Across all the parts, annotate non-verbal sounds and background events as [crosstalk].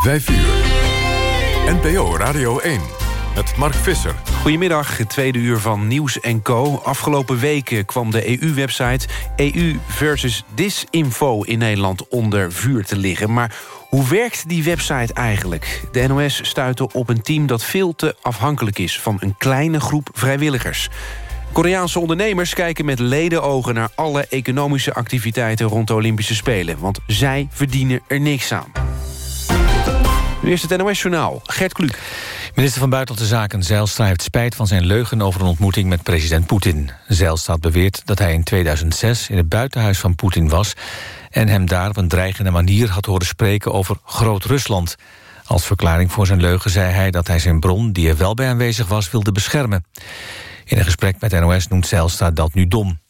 5 uur. NPO Radio 1 met Mark Visser. Goedemiddag, tweede uur van Nieuws Co. Afgelopen weken kwam de EU-website EU versus Disinfo in Nederland onder vuur te liggen. Maar hoe werkt die website eigenlijk? De NOS stuitte op een team dat veel te afhankelijk is... van een kleine groep vrijwilligers. Koreaanse ondernemers kijken met ledenogen naar alle economische activiteiten rond de Olympische Spelen. Want zij verdienen er niks aan. Nu is het NOS-journaal. Gert Kluk. Minister van Buitenlandse Zaken Zijlstra heeft spijt van zijn leugen... over een ontmoeting met president Poetin. Zijlstra beweert dat hij in 2006 in het buitenhuis van Poetin was... en hem daar op een dreigende manier had horen spreken over Groot-Rusland. Als verklaring voor zijn leugen zei hij dat hij zijn bron... die er wel bij aanwezig was, wilde beschermen. In een gesprek met NOS noemt Zijlstra dat nu dom.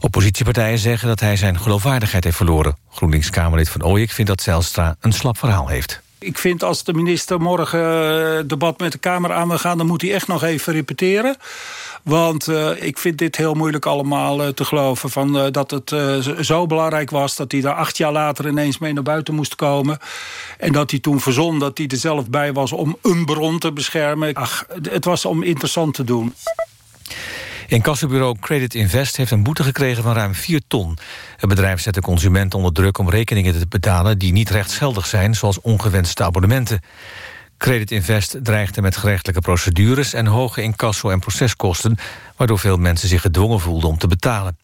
Oppositiepartijen zeggen dat hij zijn geloofwaardigheid heeft verloren. GroenLinks-Kamerlid van Ooyek vindt dat Zijlstra een slap verhaal heeft. Ik vind als de minister morgen uh, debat met de Kamer aan wil gaan... dan moet hij echt nog even repeteren. Want uh, ik vind dit heel moeilijk allemaal uh, te geloven. Van, dat het zo belangrijk was dat hij daar acht jaar later ineens mee naar buiten moest komen. En dat hij toen verzon dat hij er zelf bij was om een bron te beschermen. Ach, het was om interessant te doen. Incassobureau Credit Invest heeft een boete gekregen van ruim 4 ton. Het bedrijf zet de consument onder druk om rekeningen te betalen... die niet rechtsgeldig zijn, zoals ongewenste abonnementen. Credit Invest dreigde met gerechtelijke procedures... en hoge incasso- en proceskosten... waardoor veel mensen zich gedwongen voelden om te betalen.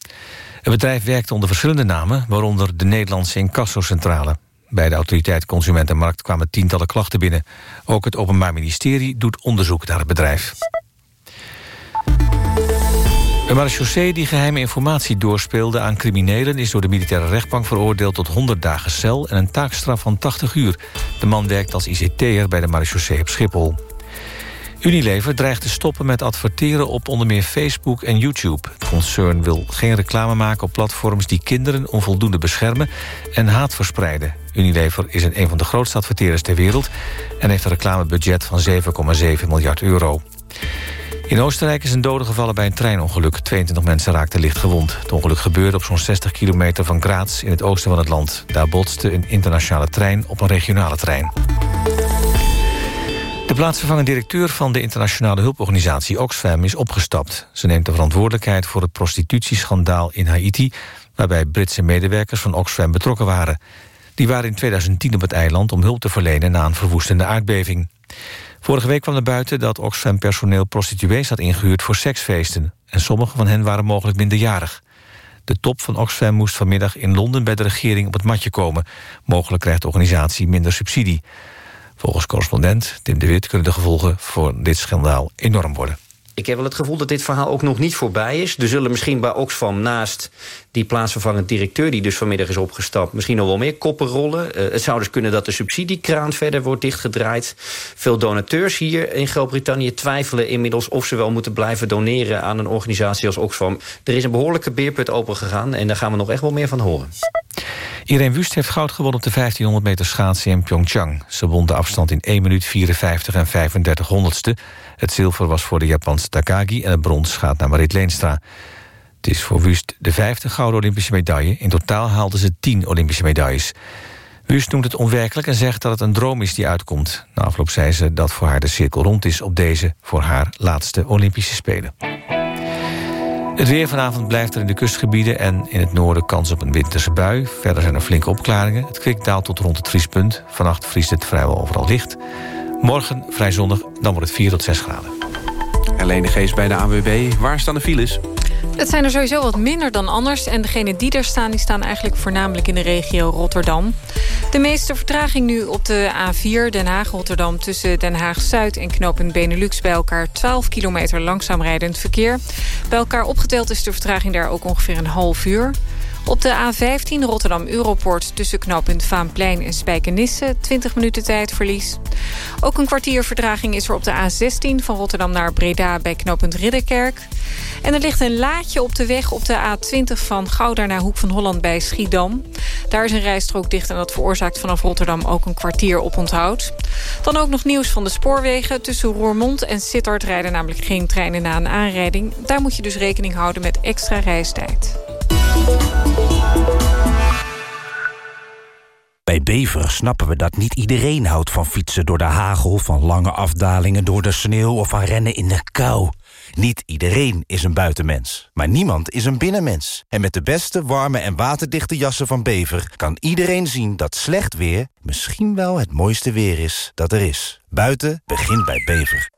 Het bedrijf werkte onder verschillende namen... waaronder de Nederlandse Incassocentrale. Bij de autoriteit Consumentenmarkt kwamen tientallen klachten binnen. Ook het Openbaar Ministerie doet onderzoek naar het bedrijf. Een marechaussee die geheime informatie doorspeelde aan criminelen... is door de militaire rechtbank veroordeeld tot 100 dagen cel... en een taakstraf van 80 uur. De man werkt als ICT'er bij de marechaussee op Schiphol. Unilever dreigt te stoppen met adverteren op onder meer Facebook en YouTube. Het concern wil geen reclame maken op platforms die kinderen onvoldoende beschermen en haat verspreiden. Unilever is een van de grootste adverteerders ter wereld en heeft een reclamebudget van 7,7 miljard euro. In Oostenrijk is een dode gevallen bij een treinongeluk. 22 mensen raakten licht gewond. Het ongeluk gebeurde op zo'n 60 kilometer van Graz in het oosten van het land. Daar botste een internationale trein op een regionale trein. De plaatsvervangend directeur van de internationale hulporganisatie Oxfam is opgestapt. Ze neemt de verantwoordelijkheid voor het prostitutieschandaal in Haiti... waarbij Britse medewerkers van Oxfam betrokken waren. Die waren in 2010 op het eiland om hulp te verlenen na een verwoestende aardbeving. Vorige week kwam naar buiten dat Oxfam-personeel prostituees had ingehuurd voor seksfeesten. En sommige van hen waren mogelijk minderjarig. De top van Oxfam moest vanmiddag in Londen bij de regering op het matje komen. Mogelijk krijgt de organisatie minder subsidie. Volgens correspondent Tim de Wit kunnen de gevolgen voor dit schandaal enorm worden. Ik heb wel het gevoel dat dit verhaal ook nog niet voorbij is. Er zullen misschien bij Oxfam naast die plaatsvervangend directeur... die dus vanmiddag is opgestapt, misschien nog wel meer koppen rollen. Uh, het zou dus kunnen dat de subsidiekraan verder wordt dichtgedraaid. Veel donateurs hier in Groot-Brittannië twijfelen inmiddels... of ze wel moeten blijven doneren aan een organisatie als Oxfam. Er is een behoorlijke beerput opengegaan... en daar gaan we nog echt wel meer van horen. Irene Wust heeft goud gewonnen op de 1500 meter schaatsen in Pyeongchang. Ze won de afstand in 1 minuut 54 en 35 honderdste. Het zilver was voor de Japanse Takagi en het brons gaat naar Marit Leenstra. Het is voor Wust de vijfde gouden Olympische medaille. In totaal haalden ze tien Olympische medailles. Wust noemt het onwerkelijk en zegt dat het een droom is die uitkomt. Na afloop zei ze dat voor haar de cirkel rond is op deze... voor haar laatste Olympische Spelen. Het weer vanavond blijft er in de kustgebieden... en in het noorden kans op een winterse bui. Verder zijn er flinke opklaringen. Het kwik daalt tot rond het vriespunt. Vannacht vriest het vrijwel overal licht. Morgen vrij zonnig, dan wordt het 4 tot 6 graden. Helene Geest bij de AWB. Waar staan de files? Het zijn er sowieso wat minder dan anders. En degenen die er staan, die staan eigenlijk voornamelijk in de regio Rotterdam. De meeste vertraging nu op de A4 Den Haag-Rotterdam... tussen Den Haag-Zuid en knooppunt Benelux bij elkaar 12 kilometer langzaam rijdend verkeer. Bij elkaar opgeteld is de vertraging daar ook ongeveer een half uur. Op de A15 Rotterdam-Europort tussen knooppunt Vaanplein en Spijkenisse... 20 minuten tijdverlies. Ook een kwartier verdraging is er op de A16 van Rotterdam naar Breda... bij knooppunt Ridderkerk. En er ligt een laadje op de weg op de A20 van Gouda naar Hoek van Holland bij Schiedam. Daar is een rijstrook dicht en dat veroorzaakt vanaf Rotterdam ook een kwartier op onthoud. Dan ook nog nieuws van de spoorwegen. Tussen Roermond en Sittard rijden namelijk geen treinen na een aanrijding. Daar moet je dus rekening houden met extra reistijd. Bij Bever snappen we dat niet iedereen houdt van fietsen door de hagel... van lange afdalingen door de sneeuw of van rennen in de kou. Niet iedereen is een buitenmens, maar niemand is een binnenmens. En met de beste, warme en waterdichte jassen van Bever... kan iedereen zien dat slecht weer misschien wel het mooiste weer is dat er is. Buiten begint bij Bever.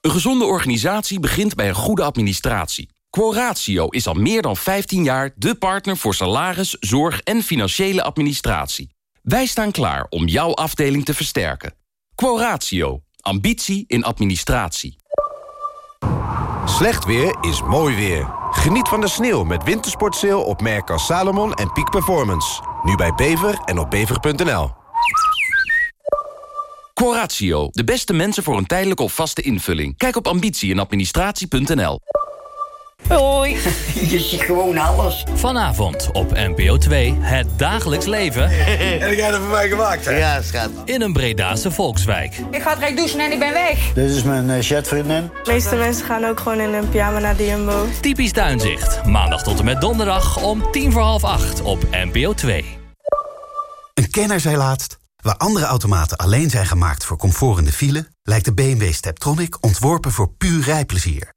Een gezonde organisatie begint bij een goede administratie. Quoratio is al meer dan 15 jaar de partner voor salaris, zorg en financiële administratie. Wij staan klaar om jouw afdeling te versterken. Quoratio. Ambitie in administratie. Slecht weer is mooi weer. Geniet van de sneeuw met wintersportsale op merken als Salomon en Peak Performance. Nu bij Bever en op bever.nl. Quoratio. De beste mensen voor een tijdelijke of vaste invulling. Kijk op ambitie in administratie.nl. Hoi. [laughs] Je ziet gewoon alles. Vanavond op NPO 2, het dagelijks leven. [laughs] en ik heb er voor mij gemaakt, hè? Ja, schat. In een Bredaanse volkswijk. Ik ga direct douchen en ik ben weg. Dit is mijn uh, chatvriendin. De meeste mensen gaan ook gewoon in een pyjama naar de Jumbo. Typisch tuinzicht. Maandag tot en met donderdag om tien voor half acht op NPO 2. Een kenner zei laatst... Waar andere automaten alleen zijn gemaakt voor comfort in de file... lijkt de BMW Steptronic ontworpen voor puur rijplezier.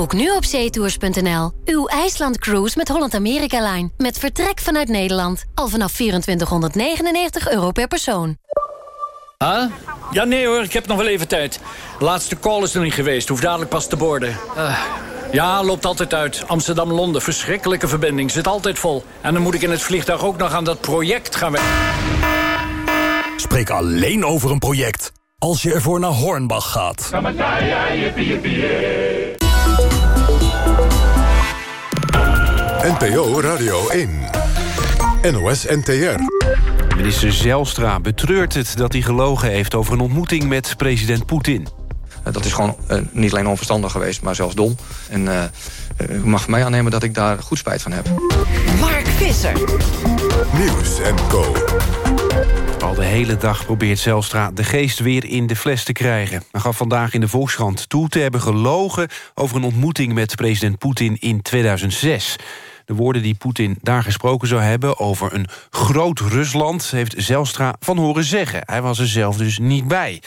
Boek nu op zeetours.nl. Uw IJsland-cruise met Holland America Line. Met vertrek vanuit Nederland. Al vanaf 2499 euro per persoon. Huh? Ja, nee hoor, ik heb nog wel even tijd. De laatste call is nog niet geweest, hoef dadelijk pas te borden. Uh, ja, loopt altijd uit. Amsterdam-Londen, verschrikkelijke verbinding, zit altijd vol. En dan moet ik in het vliegtuig ook nog aan dat project gaan werken. Spreek alleen over een project als je ervoor naar Hornbach gaat. NPO Radio 1. NOS NTR. Minister Zelstra betreurt het dat hij gelogen heeft... over een ontmoeting met president Poetin. Dat is gewoon uh, niet alleen onverstandig geweest, maar zelfs dom. En uh, u mag van mij aannemen dat ik daar goed spijt van heb. Visser. Nieuws en Co. Al de hele dag probeert Zelstra de geest weer in de fles te krijgen. Hij gaf vandaag in de Volkskrant toe te hebben gelogen... over een ontmoeting met president Poetin in 2006. De woorden die Poetin daar gesproken zou hebben over een groot Rusland... heeft Zelstra van horen zeggen. Hij was er zelf dus niet bij.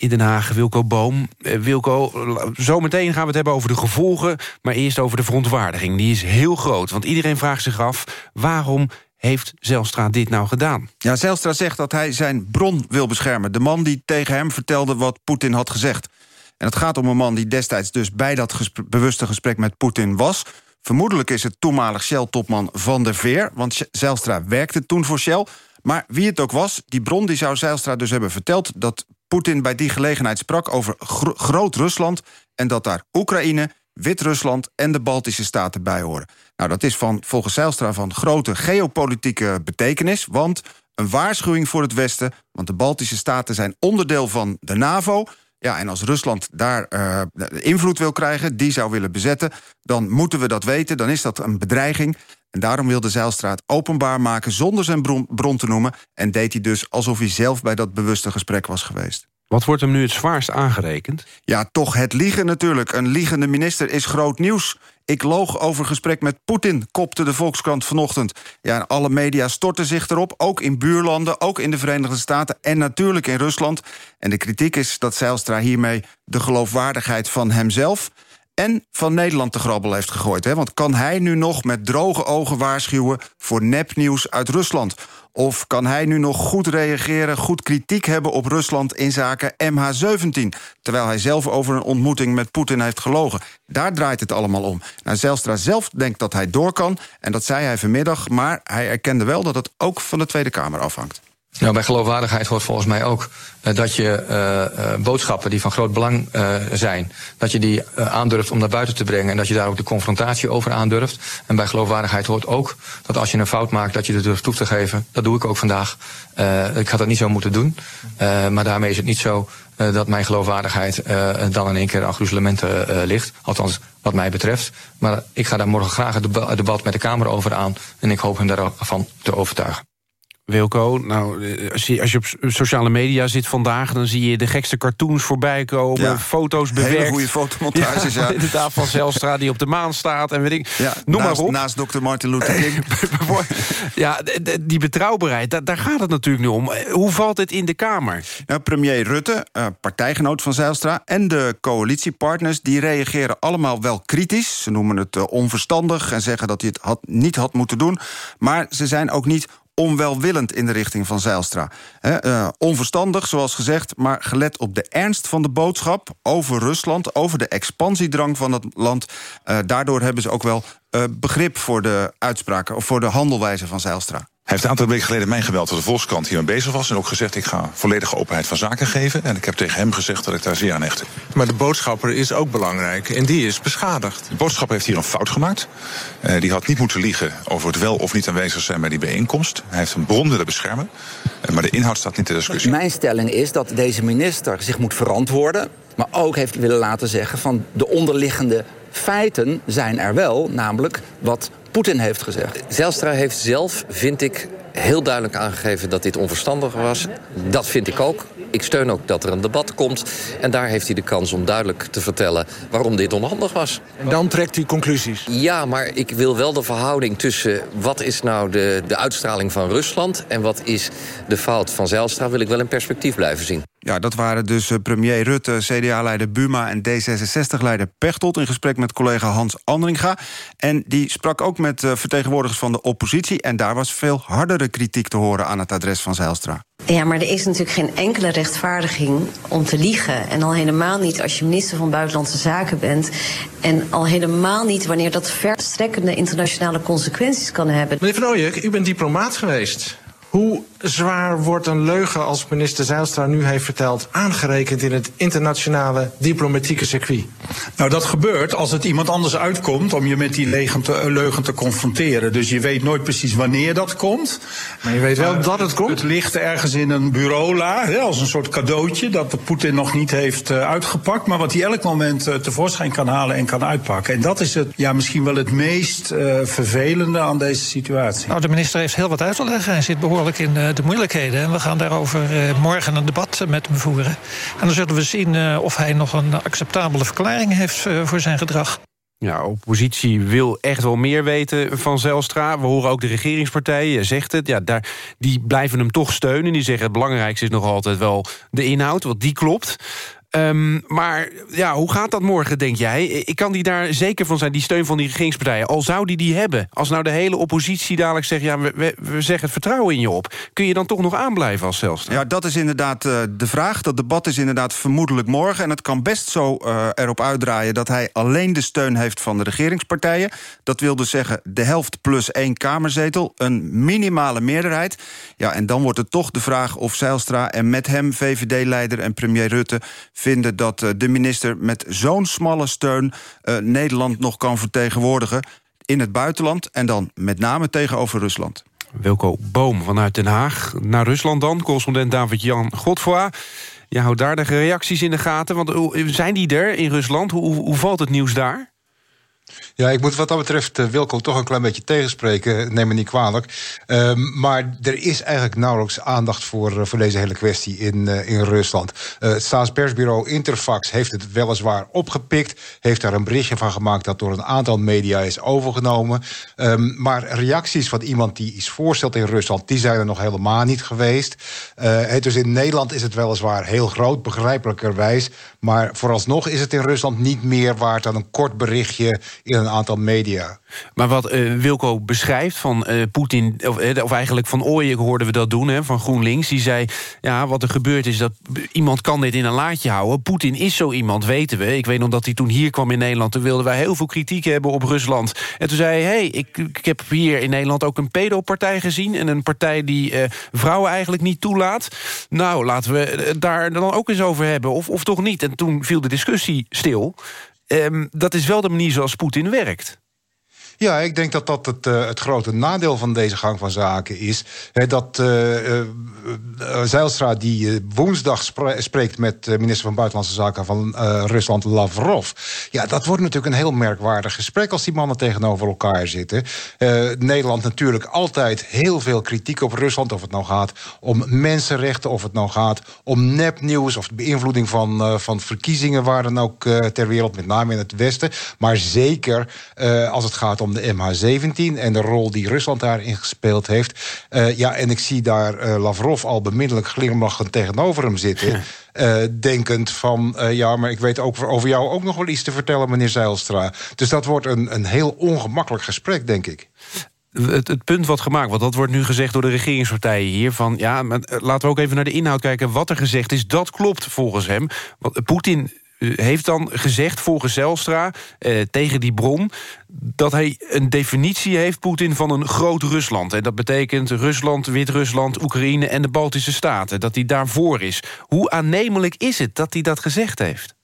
In Den Haag, Wilco Boom. Eh, Wilco, zometeen gaan we het hebben over de gevolgen... maar eerst over de verontwaardiging. Die is heel groot, want iedereen vraagt zich af... waarom heeft Zelstra dit nou gedaan? Ja, Zelstra zegt dat hij zijn bron wil beschermen. De man die tegen hem vertelde wat Poetin had gezegd. En het gaat om een man die destijds dus bij dat bewuste gesprek met Poetin was... Vermoedelijk is het toenmalig Shell-topman Van der Veer... want Zijlstra werkte toen voor Shell. Maar wie het ook was, die bron die zou Zijlstra dus hebben verteld... dat Poetin bij die gelegenheid sprak over Groot-Rusland... en dat daar Oekraïne, Wit-Rusland en de Baltische Staten bij horen. Nou, dat is van, volgens Zijlstra van grote geopolitieke betekenis... want een waarschuwing voor het Westen... want de Baltische Staten zijn onderdeel van de NAVO... Ja, en als Rusland daar uh, invloed wil krijgen, die zou willen bezetten... dan moeten we dat weten, dan is dat een bedreiging. En daarom wilde Zeilstraat openbaar maken zonder zijn bron, bron te noemen... en deed hij dus alsof hij zelf bij dat bewuste gesprek was geweest. Wat wordt hem nu het zwaarst aangerekend? Ja, toch het liegen natuurlijk. Een liegende minister is groot nieuws. Ik loog over gesprek met Poetin, kopte de Volkskrant vanochtend. Ja, alle media storten zich erop, ook in buurlanden... ook in de Verenigde Staten en natuurlijk in Rusland. En de kritiek is dat Zijlstra hiermee de geloofwaardigheid van hemzelf en van Nederland te grabbel heeft gegooid. Hè? Want kan hij nu nog met droge ogen waarschuwen... voor nepnieuws uit Rusland? Of kan hij nu nog goed reageren, goed kritiek hebben op Rusland... in zaken MH17, terwijl hij zelf over een ontmoeting met Poetin heeft gelogen? Daar draait het allemaal om. Nou, Zelstra zelf denkt dat hij door kan, en dat zei hij vanmiddag... maar hij erkende wel dat het ook van de Tweede Kamer afhangt. Nou, bij geloofwaardigheid hoort volgens mij ook uh, dat je uh, uh, boodschappen die van groot belang zijn, dat je die aandurft om naar buiten te brengen en dat je daar ook de confrontatie over aandurft. En bij geloofwaardigheid hoort ook dat als je een fout maakt, dat je er durft toe te geven. Dat doe ik ook vandaag. ik had dat niet zo moeten doen. maar daarmee is het niet zo dat mijn geloofwaardigheid dan in één keer aan gruzelementen ligt. Althans, wat mij betreft. Maar ik ga daar morgen graag het debat met de Kamer over aan. En ik hoop hem daarvan te overtuigen. Wilco, nou, eh, als je, als je op sociale media zit vandaag... dan zie je de gekste cartoons voorbij komen, ja. foto's bewerkt. Hele goede fotomontages, ja. ja. [laughs] Inderdaad, van Zelstra die op de maan staat en weet ik. Ja, Noem naast, maar op. Naast Dr. Martin Luther King. [laughs] ja, die betrouwbaarheid, daar, gaat het natuurlijk nu om. Hoe valt het in de Kamer? Nou, premier Rutte, uh, partijgenoot van Zijlstra... en de coalitiepartners, die reageren allemaal wel kritisch. Ze noemen het onverstandig en zeggen dat hij het had, niet had moeten doen. Maar ze zijn ook niet onwelwillend in de richting van Zijlstra. uh, onverstandig, zoals gezegd, maar gelet op de ernst van de boodschap... over Rusland, over de expansiedrang van het land... Uh, daardoor hebben ze ook wel uh, begrip voor de uitspraken... of voor de handelwijze van Zijlstra. Hij heeft een aantal weken geleden mij gebeld dat de Volkskrant hiermee bezig was... en ook gezegd, ik ga volledige openheid van zaken geven. En ik heb tegen hem gezegd dat ik daar zeer aan hechtte. Maar de boodschapper is ook belangrijk en die is beschadigd. De boodschapper heeft hier een fout gemaakt. Uh, die had niet moeten liegen over het wel of niet aanwezig zijn bij die bijeenkomst. Hij heeft een bron willen beschermen, uh, maar de inhoud staat niet ter discussie. Mijn stelling is dat deze minister zich moet verantwoorden... maar ook heeft willen laten zeggen van de onderliggende feiten zijn er wel, namelijk wat Poetin heeft gezegd. Zelstra heeft zelf, vind ik, heel duidelijk aangegeven dat dit onverstandig was. Dat vind ik ook. Ik steun ook dat er een debat komt. En daar heeft hij de kans om duidelijk te vertellen waarom dit onhandig was. En dan trekt hij conclusies? Ja, maar ik wil wel de verhouding tussen wat is nou de, de uitstraling van Rusland... en wat is de fout van Zijlstra, wil ik wel in perspectief blijven zien. Ja, dat waren dus eh, premier Rutte, CDA-leider Buma en D66-leider Pechtold... in gesprek met collega Hans Andringa. En die sprak ook met uh, vertegenwoordigers van de oppositie... en daar was veel hardere kritiek te horen aan het adres van Zijlstra. Ja, maar er is natuurlijk geen enkele rechtvaardiging om te liegen. En al helemaal niet als je minister van Buitenlandse Zaken bent. En al helemaal niet wanneer dat verstrekkende internationale consequenties kan hebben. Meneer Van Ooyek, u bent diplomaat geweest. Hoe zwaar wordt een leugen als minister Zijlstra nu heeft verteld... aangerekend in het internationale diplomatieke circuit? Nou, dat gebeurt als het iemand anders uitkomt... om je met die leugen te, leugen te confronteren. Dus je weet nooit precies wanneer dat komt. Maar je weet wel uh, dat het komt? Het ligt ergens in een bureaula, hè, als een soort cadeautje... dat de Poetin nog niet heeft uh, uitgepakt... maar wat hij elk moment uh, tevoorschijn kan halen en kan uitpakken. En dat is het, ja, misschien wel het meest vervelende aan deze situatie. Nou, de minister heeft heel wat uit te leggen. Hij zit behoorlijk in de moeilijkheden. En we gaan daarover morgen een debat met hem voeren. En dan zullen we zien of hij nog een acceptabele verklaring heeft voor zijn gedrag. Ja, oppositie wil echt wel meer weten van Zelstra. We horen ook de regeringspartijen, zegt het. Ja, daar, die blijven hem toch steunen. Die zeggen het belangrijkste is nog altijd wel de inhoud, want die klopt. Um, maar ja, hoe gaat dat morgen, denk jij? Ik kan die daar zeker van zijn, die steun van die regeringspartijen. Al zou die die hebben. Als nou de hele oppositie dadelijk zegt... ja, we, we, we zeggen het vertrouwen in je op. Kun je dan toch nog aanblijven als Zelstra? Ja, dat is inderdaad uh, de vraag. Dat debat is inderdaad vermoedelijk morgen. En het kan best zo uh, erop uitdraaien... dat hij alleen de steun heeft van de regeringspartijen. Dat wil dus zeggen de helft plus één kamerzetel. Een minimale meerderheid. Ja, en dan wordt het toch de vraag of Zijlstra en met hem... VVD-leider en premier Rutte vinden dat uh, de minister met zo'n smalle steun uh, Nederland nog kan vertegenwoordigen in het buitenland en dan met name tegenover Rusland. Wilco Boom vanuit Den Haag. Naar Rusland dan, correspondent David-Jan Godfoy. Je houdt daar de reacties in de gaten. Want zijn die er in Rusland? Hoe, hoe valt het nieuws daar? Ja, ik moet wat dat betreft uh, Wilco toch een klein beetje tegenspreken. Neem me niet kwalijk. Uh, maar er is eigenlijk nauwelijks aandacht voor, uh, voor deze hele kwestie in, uh, in Rusland. het staatspersbureau Interfax heeft het weliswaar opgepikt. Heeft daar een berichtje van gemaakt dat door een aantal media is overgenomen. Um, maar reacties van iemand die iets voorstelt in Rusland... die zijn er nog helemaal niet geweest. Dus in Nederland is het weliswaar heel groot, begrijpelijkerwijs. Maar vooralsnog is het in Rusland niet meer waard dan een kort berichtje in een aantal media. Maar wat uh, Wilco beschrijft van uh, Poetin, of, of, eigenlijk van Ooyen hoorden we dat doen, hè, van GroenLinks. Die zei, ja, wat er gebeurt is dat iemand kan dit in een laadje houden. Poetin is zo iemand, weten we. Ik weet nog dat hij toen hier kwam in Nederland, toen wilden wij heel veel kritiek hebben op Rusland. En toen zei hij, hey, ik, ik heb hier in Nederland ook een pedopartij gezien... en een partij die vrouwen eigenlijk niet toelaat. Nou, laten we daar dan ook eens over hebben, of, of toch niet. En toen viel de discussie stil. Um, dat is wel de manier zoals Poetin werkt. Ja, ik denk dat dat het, uh, het grote nadeel van deze gang van zaken is. Hè, dat uh, Zijlstra die woensdag spre spreekt met minister van Buitenlandse Zaken van Rusland, Lavrov. Ja, dat wordt natuurlijk een heel merkwaardig gesprek als die mannen tegenover elkaar zitten. Nederland natuurlijk altijd heel veel kritiek op Rusland. Of het nou gaat om mensenrechten, of het nou gaat om nepnieuws... of de beïnvloeding van, van verkiezingen waar dan ook ter wereld, met name in het Westen. Maar zeker als het gaat om de MH17 en de rol die Rusland daarin gespeeld heeft. Uh, ja, en ik zie daar uh, Lavrov al bemiddelijk glimlachend tegenover hem zitten. [laughs] Uh, denkend van, ja, maar ik weet ook over jou ook nog wel iets te vertellen, meneer Zeilstra. Dus dat wordt een, een heel ongemakkelijk gesprek, denk ik. Het, het, punt wat gemaakt wordt, dat wordt nu gezegd door de regeringspartijen hier... van ja, maar laten we ook even naar de inhoud kijken wat er gezegd is. Dat klopt volgens hem. Want Poetin heeft dan gezegd, volgens Zelstra, eh, tegen die bron... dat hij een definitie heeft, Poetin, van een groot Rusland. En dat betekent Rusland, Wit-Rusland, Oekraïne en de Baltische Staten. Dat hij daarvoor is. Hoe aannemelijk is het dat hij dat gezegd heeft?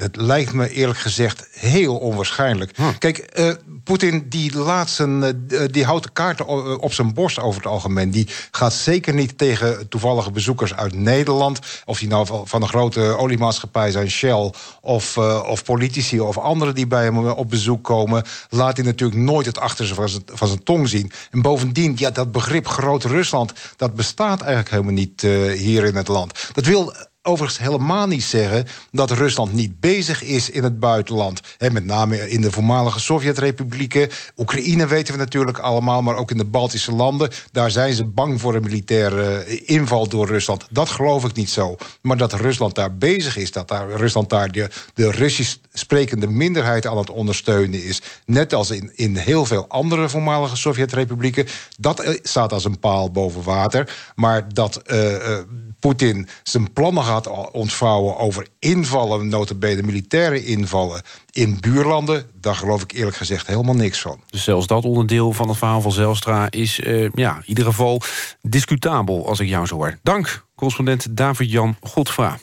Dat lijkt me eerlijk gezegd heel onwaarschijnlijk. Hm. Kijk, uh, Poetin die laat zijn, uh, die houdt de kaarten op zijn borst over het algemeen. Die gaat zeker niet tegen toevallige bezoekers uit Nederland... of die nou van een grote oliemaatschappij zijn, Shell... of, uh, of politici of anderen die bij hem op bezoek komen... laat hij natuurlijk nooit het achterste van zijn, van zijn tong zien. En bovendien, ja, dat begrip groot Rusland... dat bestaat eigenlijk helemaal niet hier in het land. Dat wil overigens helemaal niet zeggen dat Rusland niet bezig is in het buitenland. He, met name in de voormalige Sovjet-republieken. Oekraïne weten we natuurlijk allemaal, maar ook in de Baltische landen. Daar zijn ze bang voor een militaire inval door Rusland. Dat geloof ik niet zo. Maar dat Rusland daar bezig is, dat daar, Rusland daar de, de Russisch sprekende minderheid aan het ondersteunen is. Net als in, in heel veel andere voormalige Sovjet-republieken. Dat eh, staat als een paal boven water. Maar dat uh, Poetin zijn plannen gaat ontvouwen over invallen, notabene militaire invallen in buurlanden, daar geloof ik eerlijk gezegd helemaal niks van. Dus zelfs dat onderdeel van het verhaal van Zelstra is uh, ja, in ieder geval discutabel, als ik jou zo hoor. Dank, correspondent David-Jan Godfra.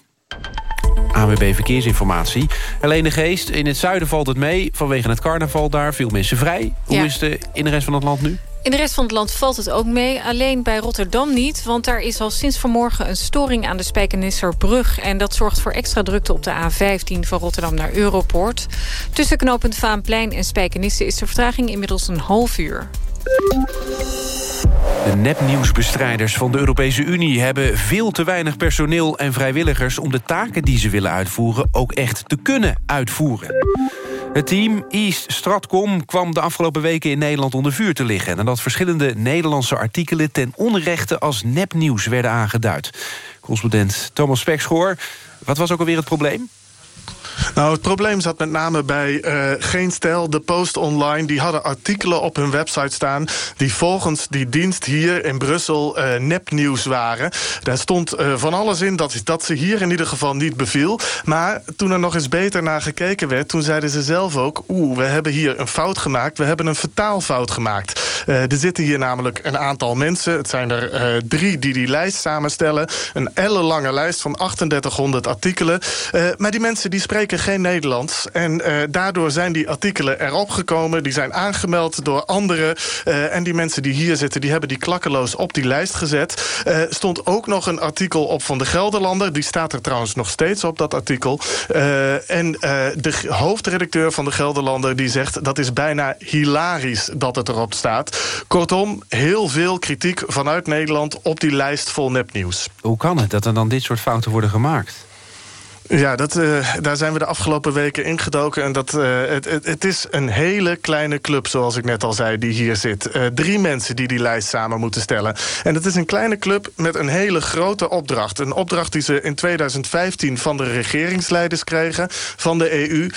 AWB Verkeersinformatie. Helene Geest, in het zuiden valt het mee. Vanwege het carnaval daar, veel mensen vrij. Hoe ja. is het in de rest van het land nu? In de rest van het land valt het ook mee. Alleen bij Rotterdam niet, want daar is al sinds vanmorgen... een storing aan de Spijkenisserbrug. En dat zorgt voor extra drukte op de A15 van Rotterdam naar Europoort. Tussen knooppunt Vaanplein en Spijkenisse... is de vertraging inmiddels een half uur. De nepnieuwsbestrijders van de Europese Unie hebben veel te weinig personeel en vrijwilligers... om de taken die ze willen uitvoeren ook echt te kunnen uitvoeren. Het team East Stratcom kwam de afgelopen weken in Nederland onder vuur te liggen... nadat verschillende Nederlandse artikelen ten onrechte als nepnieuws werden aangeduid. Correspondent Thomas Spekschoor, wat was ook alweer het probleem? Nou, het probleem zat met name bij uh, Geen Stijl, de Post Online. Die hadden artikelen op hun website staan... die volgens die dienst hier in Brussel uh, nepnieuws waren. Daar stond uh, van alles in dat, dat ze hier in ieder geval niet beviel. Maar toen er nog eens beter naar gekeken werd... toen zeiden ze zelf ook... oeh, we hebben hier een fout gemaakt. We hebben een vertaalfout gemaakt. er zitten hier namelijk een aantal mensen. Het zijn er drie die die lijst samenstellen. Een ellenlange lijst van 3800 artikelen. maar die mensen die spreken geen Nederlands. En uh, daardoor zijn die artikelen erop gekomen. Die zijn aangemeld door anderen. Uh, en die mensen die hier zitten, die hebben die klakkeloos op die lijst gezet. Uh, stond ook nog een artikel op van de Gelderlander. Die staat er trouwens nog steeds op, dat artikel. en de hoofdredacteur van de Gelderlander die zegt... dat is bijna hilarisch dat het erop staat. Kortom, heel veel kritiek vanuit Nederland op die lijst vol nepnieuws. Hoe kan het dat er dan dit soort fouten worden gemaakt? Ja, dat, uh, daar zijn we de afgelopen weken ingedoken. En dat, uh, het, het, het, is een hele kleine club, zoals ik net al zei, die hier zit. Uh, drie mensen die die lijst samen moeten stellen. En het is een kleine club met een hele grote opdracht. Een opdracht die ze in 2015 van de regeringsleiders kregen van de EU.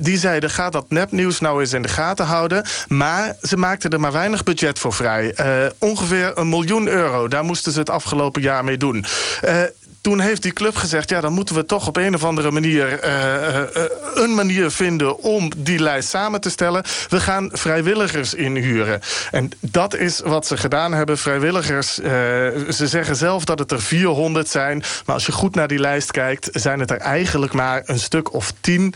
die zeiden, ga dat nepnieuws nou eens in de gaten houden. Maar ze maakten er maar weinig budget voor vrij. ongeveer een miljoen euro, daar moesten ze het afgelopen jaar mee doen toen heeft die club gezegd... ja, dan moeten we toch op een of andere manier... Uh, uh, een manier vinden om die lijst samen te stellen. We gaan vrijwilligers inhuren. En dat is wat ze gedaan hebben. Vrijwilligers, ze zeggen zelf dat het er 400 zijn. Maar als je goed naar die lijst kijkt... zijn het er eigenlijk maar een stuk of tien...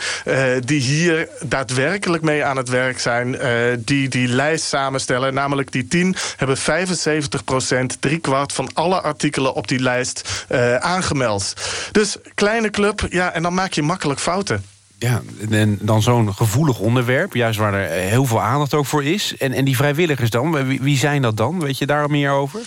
die hier daadwerkelijk mee aan het werk zijn. die die lijst samenstellen. Namelijk die tien hebben 75 procent, driekwart van alle artikelen op die lijst aangegeven aangemeld. Dus kleine club, ja, en dan maak je makkelijk fouten. Ja, en dan zo'n gevoelig onderwerp, juist waar er heel veel aandacht ook voor is. En, en die vrijwilligers dan, wie, wie zijn dat dan? Weet je daar meer over?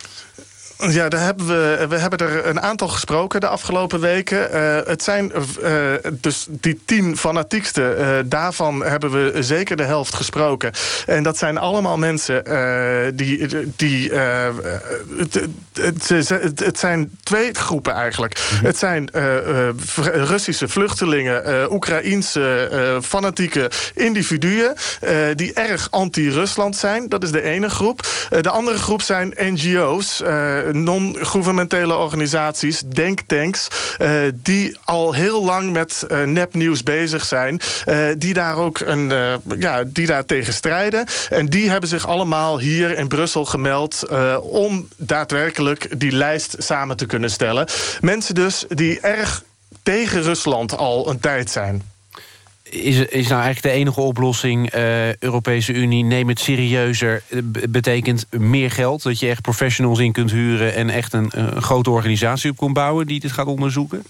Ja, daar hebben we, we hebben er een aantal gesproken de afgelopen weken. Uh, het zijn uh, dus die tien fanatiekste. Uh, daarvan hebben we zeker de helft gesproken. En dat zijn allemaal mensen die... die het, zijn twee groepen eigenlijk. Mhm. Het zijn Russische vluchtelingen, Oekraïense fanatieke individuen... die erg anti-Rusland zijn. Dat is de ene groep. de andere groep zijn NGO's non-governementele organisaties, denktanks... Uh, die al heel lang met uh, nepnieuws bezig zijn. Uh, die daar ook een, ja, die daar tegen strijden. En die hebben zich allemaal hier in Brussel gemeld... om daadwerkelijk die lijst samen te kunnen stellen. Mensen dus die erg tegen Rusland al een tijd zijn is, is nou eigenlijk de enige oplossing... Uh, Europese Unie, neem het serieuzer... betekent meer geld, dat je echt professionals in kunt huren... en echt een, een grote organisatie op kunt bouwen die dit gaat onderzoeken?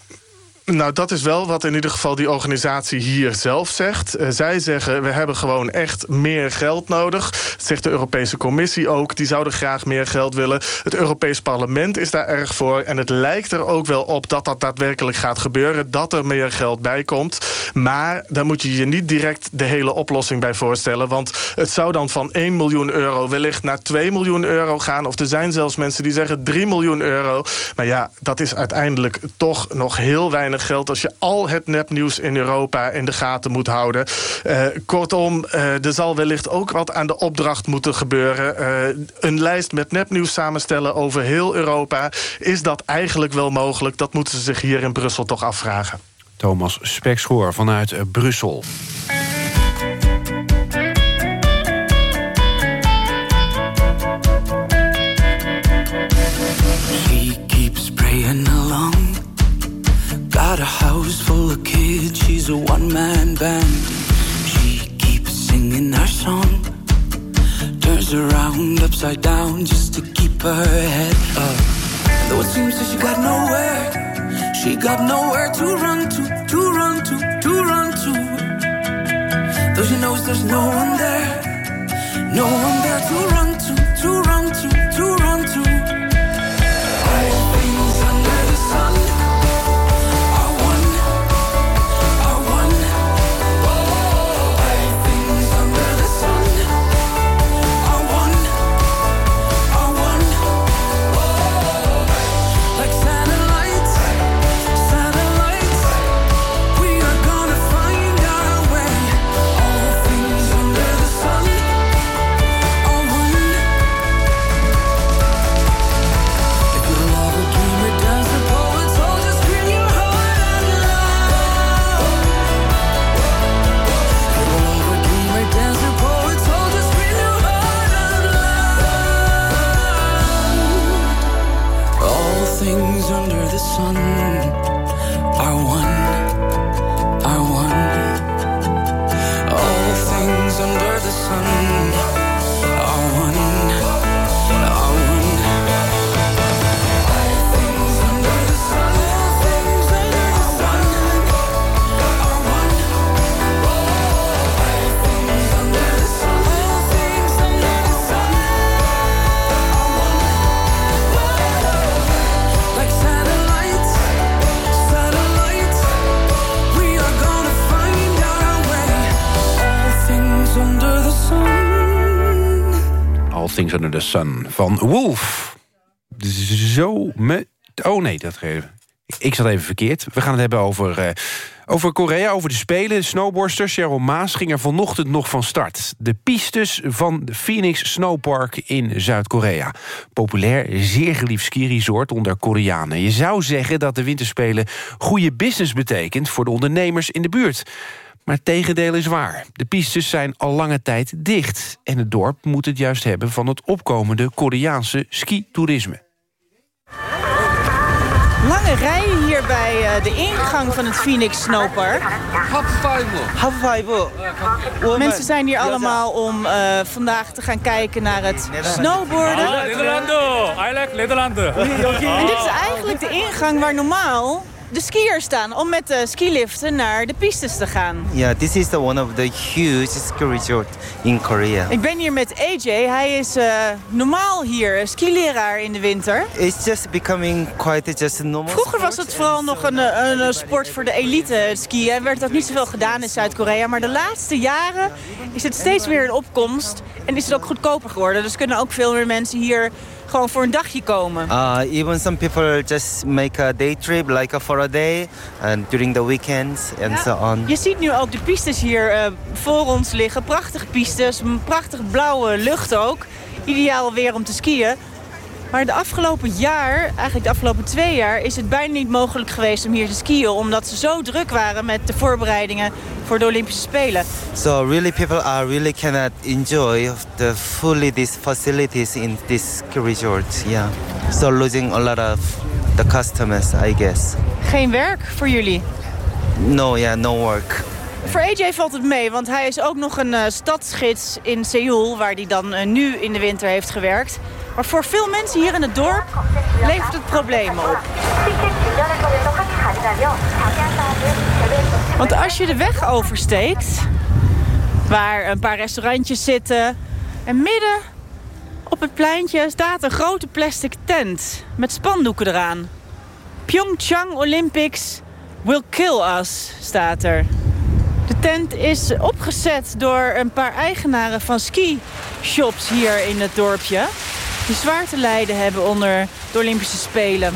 Nou, dat is wel wat in ieder geval die organisatie hier zelf zegt. Uh, zij zeggen, we hebben gewoon echt meer geld nodig. Dat zegt de Europese Commissie ook. Die zouden graag meer geld willen. Het Europees Parlement is daar erg voor. En het lijkt er ook wel op dat dat daadwerkelijk gaat gebeuren. Dat er meer geld bij komt. Maar daar moet je je niet direct de hele oplossing bij voorstellen. Want het zou dan van 1 miljoen euro wellicht naar 2 miljoen euro gaan. Of er zijn zelfs mensen die zeggen 3 miljoen euro. Maar ja, dat is uiteindelijk toch nog heel weinig geld... als je al het nepnieuws in Europa in de gaten moet houden. Uh, kortom, uh, er zal wellicht ook wat aan de opdracht moeten gebeuren. Uh, een lijst met nepnieuws samenstellen over heel Europa. Is dat eigenlijk wel mogelijk? Dat moeten ze zich hier in Brussel toch afvragen. Thomas Spekschoor vanuit Brussel. A house full of kids, she's a one-man band. She keeps singing her song. Turns around upside down just to keep her head up. Though it seems that she got nowhere, she got nowhere to run to, to run to, to run to. Though she knows there's no one there, no one there to run to, to run to, to run to. Things Under the Sun van Wolf. Zo me... Oh nee, dat geven. Ik zat even verkeerd. We gaan het hebben over, uh, over Korea, over de Spelen. De snowboardster Cheryl Maas ging er vanochtend nog van start. De pistes van Phoenix Snowpark in Zuid-Korea. Populair, zeer geliefd skiresort onder Koreanen. Je zou zeggen dat de winterspelen goede business betekent... voor de ondernemers in de buurt. Maar het tegendeel is waar. De pistes zijn al lange tijd dicht. En het dorp moet het juist hebben van het opkomende Koreaanse skitoerisme. Lange rijen hier bij uh, de ingang van het Phoenix Snowpark. Mensen zijn hier allemaal om uh, vandaag te gaan kijken naar het snowboarden. Nederlanden! I like Nederlanden! En dit is eigenlijk de ingang waar normaal de skiers staan om met de skiliften naar de pistes te gaan. Ja, yeah, this is the one of the huge ski resort in Korea. Ik ben hier met AJ. Hij is uh, normaal hier skileraar in de winter. It's just becoming quite just normal. Vroeger was het vooral nog een, een, een sport voor de elite skiën en werd dat niet zoveel gedaan in Zuid-Korea. Maar de laatste jaren is het steeds weer een opkomst en is het ook goedkoper geworden. Dus kunnen ook veel meer mensen hier gewoon voor een dagje komen. Uh, even some people just make a day trip, like for a day, and during the weekends and ja. so on. Je ziet nu ook de pistes hier uh, voor ons liggen. Prachtige pistes, prachtige blauwe lucht ook. Ideaal weer om te skiën. Maar de afgelopen jaar, eigenlijk de afgelopen twee jaar... is het bijna niet mogelijk geweest om hier te skiën... omdat ze zo druk waren met de voorbereidingen voor de Olympische Spelen. So really people are really cannot enjoy the fully these facilities in this ski resort. Yeah. So losing a lot of the customers, I guess. Geen werk voor jullie? No, yeah, no work. Voor AJ valt het mee, want hij is ook nog een uh, stadsgids in Seoul... waar hij dan uh, nu in de winter heeft gewerkt. Maar voor veel mensen hier in het dorp levert het problemen op. Want als je de weg oversteekt, waar een paar restaurantjes zitten... en midden op het pleintje staat een grote plastic tent met spandoeken eraan. Pyeongchang Olympics will kill us, staat er. De tent is opgezet door een paar eigenaren van ski-shops hier in het dorpje die zwaar te lijden hebben onder de Olympische Spelen.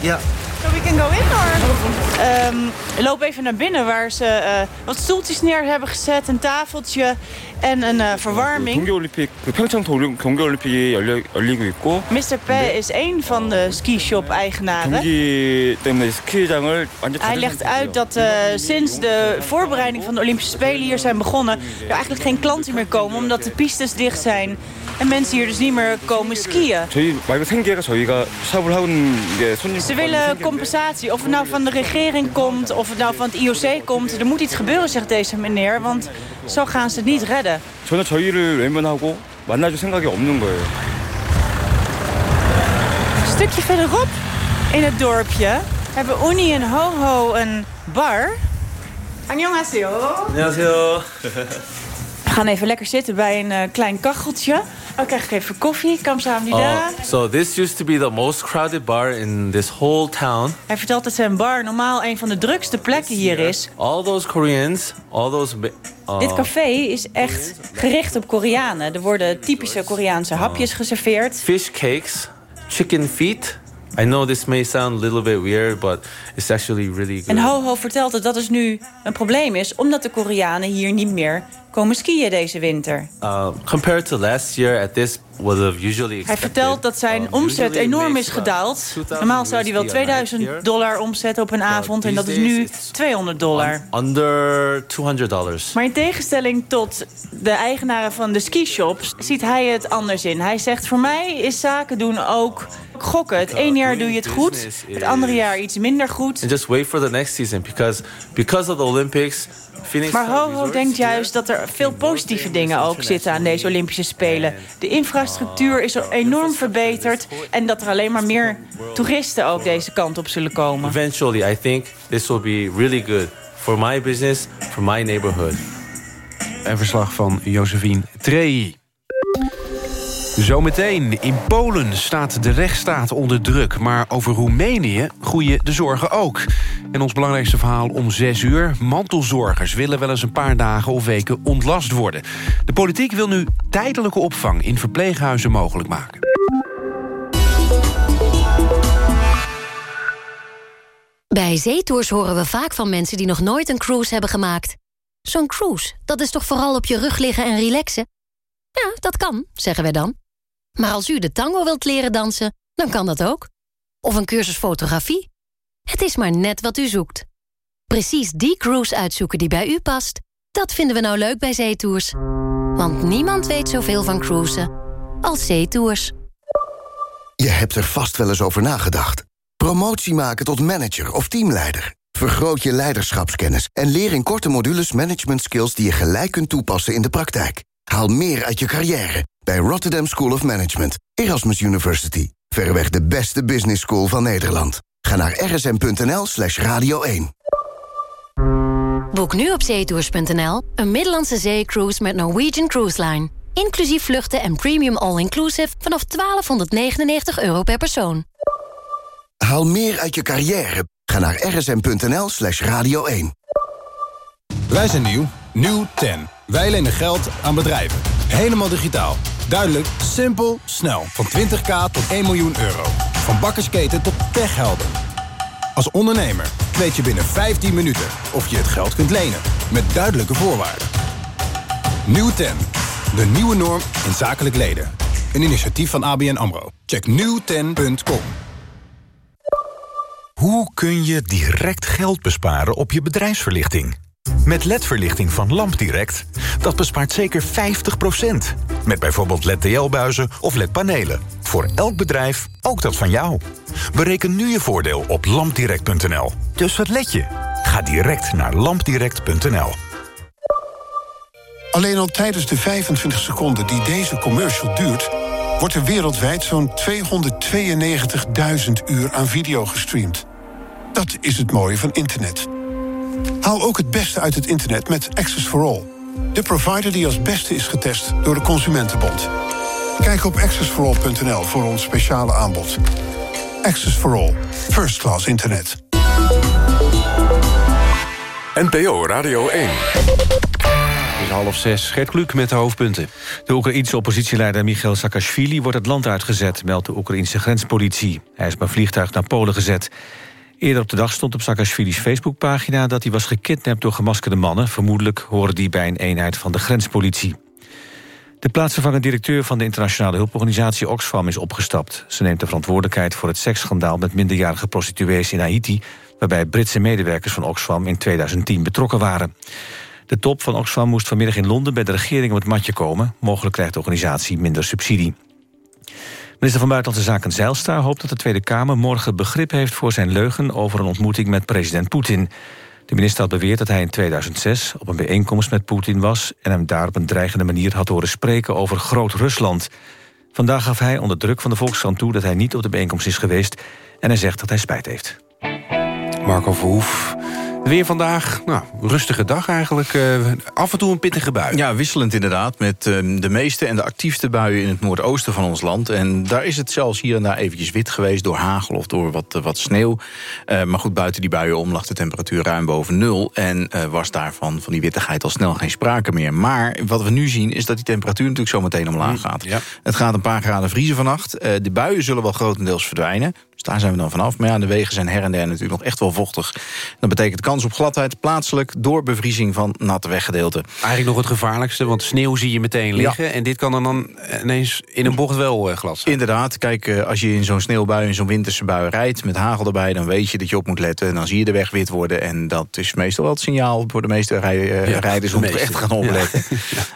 Ja. So we can go in, or? Um, loop even naar binnen waar ze uh, wat stoeltjes neer hebben gezet, een tafeltje en een uh, verwarming. 동계올림픽, 평창 동계올림픽이 열려, 열리고 있고. Mr. Pe is een van de ski-shop-eigenaren. 경기 때문에 스키장을 완전 Hij legt uit dat uh, sinds de voorbereiding van de Olympische Spelen hier zijn begonnen... er eigenlijk geen klanten meer komen omdat de pistes dicht zijn... en mensen hier dus niet meer komen skiën. 저희 말고 생계가 저희가 샵을 하는 게 손님. Ze willen compensatie, of het nou van de regering komt... of het nou van het IOC komt. Er moet iets gebeuren, zegt deze meneer, want zo gaan ze het niet redden. 저는 저희를 외면하고 만나줄 생각이 없는 거예요. Een stukje verderop in het dorpje hebben Uni en Hoho een bar. Annyeonghaseyo. 안녕하세요. [laughs] We gaan even lekker zitten bij een uh, klein kacheltje. Dan krijg ik even koffie. Kamsahamnida. Uh, so this used to be the most crowded bar in this whole town. Hij vertelt dat zijn bar normaal een van de drukste plekken hier is. All those Koreans, all those... Uh, Dit café is echt gericht op Koreanen. Er worden typische Koreaanse hapjes geserveerd. Fish cakes, chicken feet... I know this may sound a little bit weird, but it's actually really good. En Ho-Ho vertelt dat dat dus nu een probleem is... omdat de Koreanen hier niet meer komen skiën deze winter. Uh, compared to last year at this have usually Hij vertelt dat zijn Um, omzet enorm is gedaald. Normaal zou hij wel 2000 dollar omzetten op een avond... en dat is nu 200 dollar. under 200 dollars. Maar in tegenstelling tot de eigenaren van de skishops... ziet hij het anders in. Hij zegt, voor mij is zaken doen ook gokken. Het ene jaar doe je het goed, het andere jaar iets minder goed. And just wait for the next season because because of the Olympics. Phoenix Maar Ho-Ho denkt juist dat er veel positieve dingen ook zitten aan deze Olympische Spelen. De infrastructuur is er enorm verbeterd en dat er alleen maar meer toeristen ook deze kant op zullen komen. Eventually, I think this will be really good for my business, for my neighborhood. Een verslag van Josephine Trey. Zometeen. In Polen staat de rechtsstaat onder druk. Maar over Roemenië groeien de zorgen ook. En ons belangrijkste verhaal om 6 uur. Mantelzorgers willen wel eens een paar dagen of weken ontlast worden. De politiek wil nu tijdelijke opvang in verpleeghuizen mogelijk maken. Bij zeetours horen we vaak van mensen die nog nooit een cruise hebben gemaakt. Zo'n cruise, dat is toch vooral op je rug liggen en relaxen? Ja, dat kan, zeggen wij dan. Maar als u de tango wilt leren dansen, dan kan dat ook. Of een cursus fotografie. Het is maar net wat u zoekt. Precies die cruise uitzoeken die bij u past, dat vinden we nou leuk bij zeetours. Want niemand weet zoveel van cruisen als zeetours. Je hebt er vast wel eens over nagedacht. Promotie maken tot manager of teamleider. Vergroot je leiderschapskennis en leer in korte modules management skills die je gelijk kunt toepassen in de praktijk. Haal meer uit je carrière bij Rotterdam School of Management, Erasmus University. Verreweg de beste business school van Nederland. Ga naar rsm.nl slash radio 1. Boek nu op zeetours.nl een Middellandse zeecruise met Norwegian Cruise Line. Inclusief vluchten en premium all-inclusive vanaf 1299 euro per persoon. Haal meer uit je carrière. Ga naar rsm.nl slash radio 1. Wij zijn nieuw. Nieuw 10. Wij lenen geld aan bedrijven. Helemaal digitaal. Duidelijk, simpel, snel. Van 20k tot 1 miljoen euro. Van bakkersketen tot techhelden. Als ondernemer weet je binnen 15 minuten of je het geld kunt lenen. Met duidelijke voorwaarden. Nieuw 10. De nieuwe norm in zakelijk leden. Een initiatief van ABN AMRO. Check nieuwten.com. Hoe kun je direct geld besparen op je bedrijfsverlichting? Met LED-verlichting van LampDirect, dat bespaart zeker 50%. Met bijvoorbeeld LED-TL-buizen of LED-panelen. Voor elk bedrijf, ook dat van jou. Bereken nu je voordeel op lampdirect.nl. Dus wat let je? Ga direct naar lampdirect.nl. Alleen al tijdens de 25 seconden die deze commercial duurt... wordt er wereldwijd zo'n 292.000 uur aan video gestreamd. Dat is het mooie van internet. Haal ook het beste uit het internet met Access for All. De provider die als beste is getest door de Consumentenbond. Kijk op accessforall.nl voor ons speciale aanbod. Access for All. First class internet. NPO Radio 1. Het is half zes. Gert Kluk met de hoofdpunten. De Oekraïense oppositieleider Michail Saakashvili wordt het land uitgezet... meldt de Oekraïense grenspolitie. Hij is bij vliegtuig naar Polen gezet. Eerder op de dag stond op Saakashvili's Facebookpagina... dat hij was gekidnapt door gemaskerde mannen. Vermoedelijk horen die bij een eenheid van de grenspolitie. De plaatsvervangend directeur van de internationale hulporganisatie Oxfam is opgestapt. Ze neemt de verantwoordelijkheid voor het seksschandaal met minderjarige prostituees in Haiti... waarbij Britse medewerkers van Oxfam in 2010 betrokken waren. De top van Oxfam moest vanmiddag in Londen bij de regering op het matje komen. Mogelijk krijgt de organisatie minder subsidie. Minister van Buitenlandse Zaken Zijlstra hoopt dat de Tweede Kamer morgen begrip heeft voor zijn leugen over een ontmoeting met president Poetin. De minister had beweerd dat hij in 2006 op een bijeenkomst met Poetin was... en hem daar op een dreigende manier had horen spreken over Groot-Rusland. Vandaag gaf hij onder druk van de Volkskrant toe dat hij niet op de bijeenkomst is geweest... en hij zegt dat hij spijt heeft. Marco Verhoef, Weer vandaag, nou, rustige dag eigenlijk. Uh, af en toe een pittige bui. Ja, wisselend inderdaad. Met uh, de meeste en de actiefste buien in het noordoosten van ons land. En daar is het zelfs hier en daar eventjes wit geweest... door hagel of door wat, uh, wat sneeuw. maar goed, buiten die buien om lag de temperatuur ruim boven nul. En was daarvan, van die wittigheid, al snel geen sprake meer. Maar wat we nu zien is dat die temperatuur natuurlijk zo meteen omlaag mm, gaat. Ja. Het gaat een paar graden vriezen vannacht. de buien zullen wel grotendeels verdwijnen. Dus daar zijn we dan vanaf. Maar ja, de wegen zijn her en der natuurlijk nog echt wel vochtig. Dat betekent kans op gladheid plaatselijk door bevriezing van natte weggedeelten. Eigenlijk nog het gevaarlijkste, want sneeuw zie je meteen liggen. En dit kan er dan ineens in een bocht wel uh, glad zijn. Inderdaad, kijk, uh, als je in zo'n sneeuwbui, in zo'n winterse bui rijdt... met hagel erbij, dan weet je dat je op moet letten. En dan zie je de weg wit worden. En dat is meestal wel het signaal voor de meeste rij, ja, rijders... om echt te gaan opletten.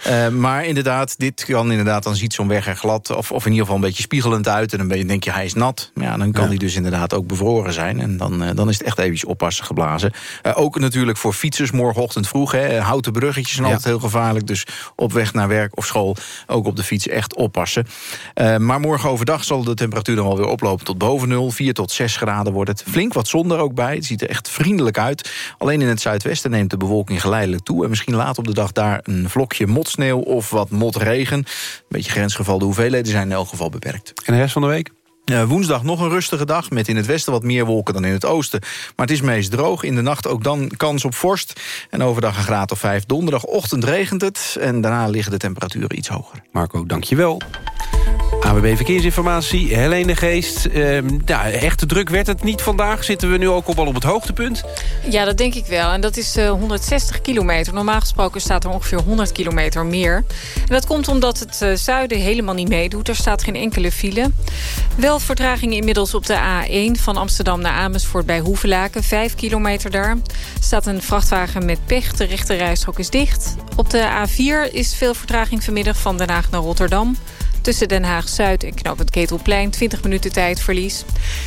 Ja. [laughs] maar inderdaad, dit kan inderdaad, dan ziet zo'n weg er glad... Of, of in ieder geval een beetje spiegelend uit. En dan denk je, hij is nat. Ja, dan kan die dus inderdaad ook bevroren zijn. En dan, uh, dan is het echt eventjes oppassen geblazen. Uh, ook natuurlijk voor fietsers morgenochtend vroeg. Hè, houten bruggetjes zijn altijd heel gevaarlijk. Dus op weg naar werk of school ook op de fiets echt oppassen. Uh, maar morgen overdag zal de temperatuur dan wel weer oplopen tot boven nul. 4 tot 6 graden wordt het. Flink wat zon er ook bij. Het ziet er echt vriendelijk uit. Alleen in het zuidwesten neemt de bewolking geleidelijk toe. En misschien laat op de dag daar een vlokje motsneeuw of wat motregen. Een beetje grensgeval. De hoeveelheden zijn in elk geval beperkt. En de rest van de week? Uh, woensdag nog een rustige dag, met in het westen wat meer wolken dan in het oosten. Maar het is meest droog. In de nacht ook dan kans op vorst. En overdag een graad of vijf. Donderdagochtend regent het. En daarna liggen de temperaturen iets hoger. Marco, dankjewel. AWB Verkeersinformatie, Helene Geest. Ja, echte druk werd het niet vandaag. Zitten we nu ook op al op het hoogtepunt? Ja, dat denk ik wel. En dat is uh, 160 kilometer. Normaal gesproken staat er ongeveer 100 kilometer meer. En dat komt omdat het uh, zuiden helemaal niet meedoet. Er staat geen enkele file. Wel vertragingen inmiddels op de A1 van Amsterdam naar Amersfoort bij Hoevelaken. 5 kilometer daar. staat een vrachtwagen met pech. De rechte rijstrook is dicht. Op de A4 is veel vertraging vanmiddag van Den Haag naar Rotterdam. Tussen Den Haag-Zuid en knooppunt Ketelplein 20 minuten tijdverlies.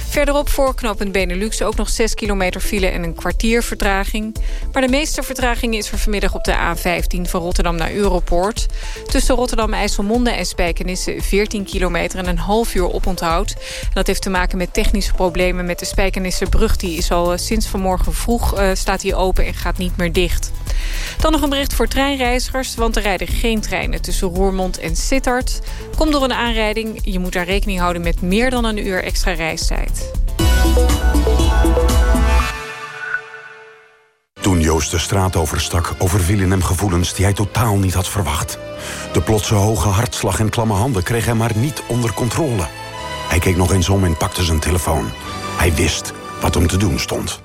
Verderop voor knooppunt Benelux ook nog 6 kilometer file en een kwartier vertraging. Maar de meeste vertraging is er vanmiddag op de A15 van Rotterdam naar Europoort. Tussen Rotterdam-IJsselmonde en Spijkenisse 14 kilometer en een half uur oponthoud. En dat heeft te maken met technische problemen met de Spijkenissebrug. Die is al eh, sinds vanmorgen vroeg uh, staat die open en gaat niet meer dicht. Dan nog een bericht voor treinreizigers, want er rijden geen treinen tussen Roermond en Sittard. Door een aanrijding, je moet daar rekening houden met meer dan een uur extra reistijd. Toen Joost de straat overstak, overvielen hem gevoelens die hij totaal niet had verwacht. De plotse hoge hartslag en klamme handen kreeg hij maar niet onder controle. Hij keek nog eens om en pakte zijn telefoon. Hij wist wat hem te doen stond.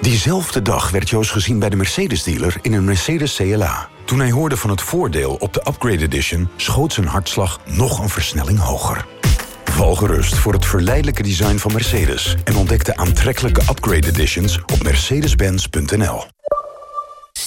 Diezelfde dag werd Joost gezien bij de Mercedes-dealer in een Mercedes CLA. Toen hij hoorde van het voordeel op de Upgrade Edition... schoot zijn hartslag nog een versnelling hoger. Val gerust voor het verleidelijke design van Mercedes... en ontdek de aantrekkelijke Upgrade Editions op mercedes-benz.nl.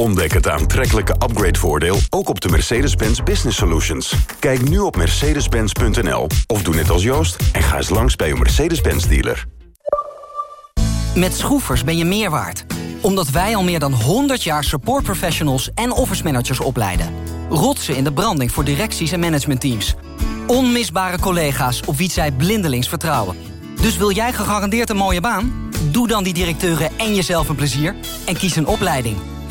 Ontdek het aantrekkelijke upgrade-voordeel ook op de Mercedes-Benz Business Solutions. Kijk nu op mercedes-benz.nl of doe net als Joost en ga eens langs bij uw Mercedes-Benz dealer. Met Schroefers ben je meer waard. Omdat wij al meer dan 100 jaar support professionals en office managers opleiden. Rotsen in de branding voor directies en managementteams. Onmisbare collega's op wie zij blindelings vertrouwen. Dus wil jij gegarandeerd een mooie baan? Doe dan die directeuren en jezelf een plezier en kies een opleiding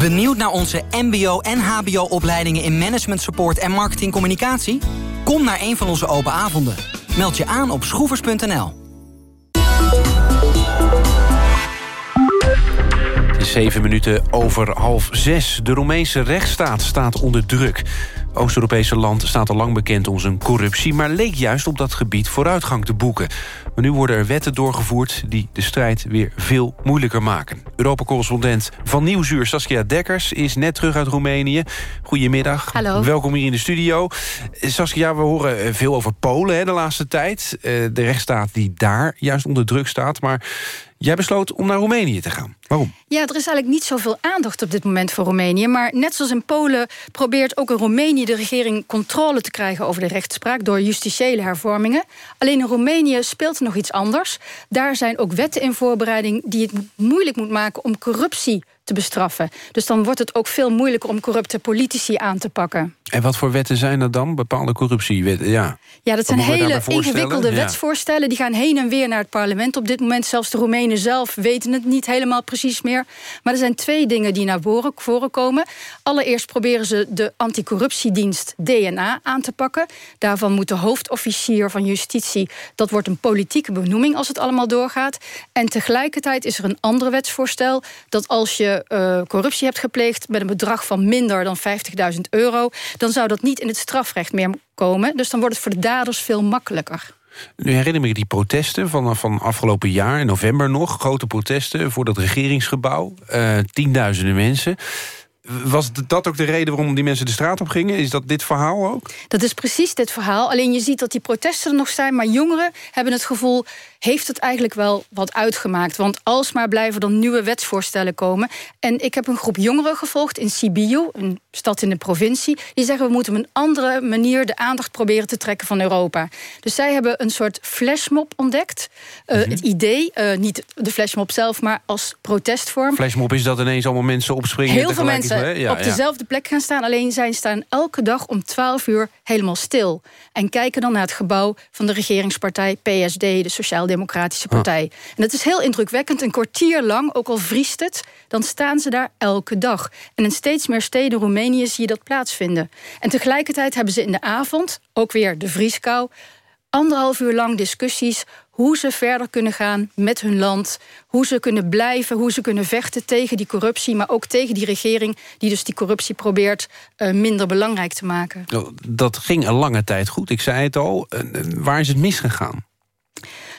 Benieuwd naar onze mbo- en hbo-opleidingen in management support en marketingcommunicatie? Kom naar een van onze open avonden. Meld je aan op schroevers.nl. Zeven minuten over half zes. De Roemeense rechtsstaat staat onder druk. Oost-Europese land staat al lang bekend om zijn corruptie... maar leek juist op dat gebied vooruitgang te boeken. Maar nu worden er wetten doorgevoerd die de strijd weer veel moeilijker maken. Europa-correspondent van Nieuwsuur Saskia Dekkers is net terug uit Roemenië. Goedemiddag. Hallo. Welkom hier in de studio. Saskia, we horen veel over Polen hè, de laatste tijd. Eh, de rechtsstaat die daar juist onder druk staat. Maar Jij besloot om naar Roemenië te gaan. Waarom? Ja, er is eigenlijk niet zoveel aandacht op dit moment voor Roemenië. Maar net zoals in Polen probeert ook in Roemenië de regering controle te krijgen over de rechtspraak door justitiële hervormingen. Alleen in Roemenië speelt nog iets anders. Daar zijn ook wetten in voorbereiding die het moeilijk moet maken om corruptie te bestraffen. Dus dan wordt het ook veel moeilijker om corrupte politici aan te pakken. En wat voor wetten zijn er dan? Bepaalde corruptiewetten, ja. Ja, dat zijn hele ingewikkelde wetsvoorstellen. Die gaan heen en weer naar het parlement. Op dit moment zelfs de Roemenen zelf weten het niet helemaal precies meer. Maar er zijn twee dingen die naar voren komen. Allereerst proberen ze de anticorruptiedienst DNA aan te pakken. Daarvan moet de hoofdofficier van justitie... dat wordt een politieke benoeming als het allemaal doorgaat. En tegelijkertijd is er een ander wetsvoorstel... dat als je uh, corruptie hebt gepleegd met een bedrag van minder dan 50.000 euro... dan zou dat niet in het strafrecht meer komen. Dus dan wordt het voor de daders veel makkelijker. Nu herinner ik die protesten van, van afgelopen jaar, in november nog. Grote protesten voor dat regeringsgebouw. Uh, tienduizenden mensen. Was dat ook de reden waarom die mensen de straat op gingen? Is dat dit verhaal ook? Dat is precies dit verhaal. Alleen je ziet dat die protesten er nog zijn... maar jongeren hebben het gevoel heeft het eigenlijk wel wat uitgemaakt. Want alsmaar blijven er nieuwe wetsvoorstellen komen. En ik heb een groep jongeren gevolgd in Sibiu, een stad in de provincie. Die zeggen we moeten op een andere manier de aandacht proberen te trekken van Europa. Dus zij hebben een soort flashmob ontdekt. Uh, Het idee, uh, niet de flashmob zelf, maar als protestvorm. Flashmob is dat ineens allemaal mensen opspringen. Heel veel mensen ja, op dezelfde plek gaan staan. Alleen zij staan elke dag om 12 uur helemaal stil. En kijken dan naar het gebouw van de regeringspartij PSD, de Sociaal Democratische ah. Partij. En dat is heel indrukwekkend. Een kwartier lang, ook al vriest het, dan staan ze daar elke dag. En in steeds meer steden Roemenië zie je dat plaatsvinden. En tegelijkertijd hebben ze in de avond, ook weer de vrieskou anderhalf uur lang discussies hoe ze verder kunnen gaan met hun land. Hoe ze kunnen blijven, hoe ze kunnen vechten tegen die corruptie... maar ook tegen die regering die dus die corruptie probeert uh, minder belangrijk te maken. Dat ging een lange tijd goed, ik zei het al. waar is het misgegaan?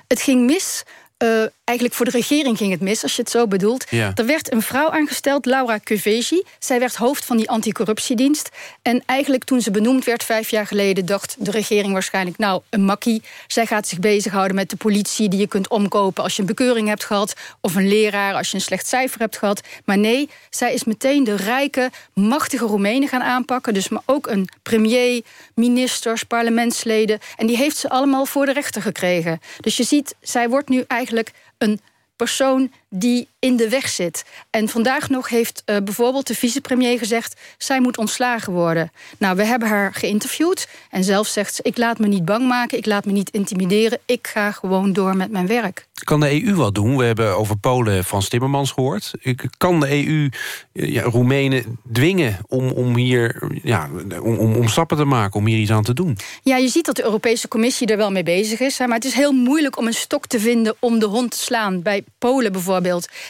Het ging mis uh, eigenlijk voor de regering ging het mis, als je het zo bedoelt. Er werd een vrouw aangesteld, Laura Cuvegi. Zij werd hoofd van die anticorruptiedienst. En eigenlijk toen ze benoemd werd vijf jaar geleden... dacht de regering waarschijnlijk, nou, een makkie. Zij gaat zich bezighouden met de politie die je kunt omkopen... als je een bekeuring hebt gehad. Of een leraar als je een slecht cijfer hebt gehad. Maar nee, zij is meteen de rijke, machtige Roemenen gaan aanpakken. Dus maar ook een premier, ministers, parlementsleden. En die heeft ze allemaal voor de rechter gekregen. Dus je ziet, zij wordt nu eigenlijk een persoon die in de weg zit. En vandaag nog heeft uh, bijvoorbeeld de vicepremier gezegd... zij moet ontslagen worden. Nou, we hebben haar geïnterviewd en zelf zegt ze... ik laat me niet bang maken, ik laat me niet intimideren... ik ga gewoon door met mijn werk. Kan de EU wat doen? We hebben over Polen Frans Timmermans gehoord. Kan de EU ja, Roemenen dwingen om, om hier ja, om, om, stappen te maken... om hier iets aan te doen? Ja, je ziet dat de Europese Commissie er wel mee bezig is. Maar het is heel moeilijk om een stok te vinden om de hond te slaan. Bij Polen bijvoorbeeld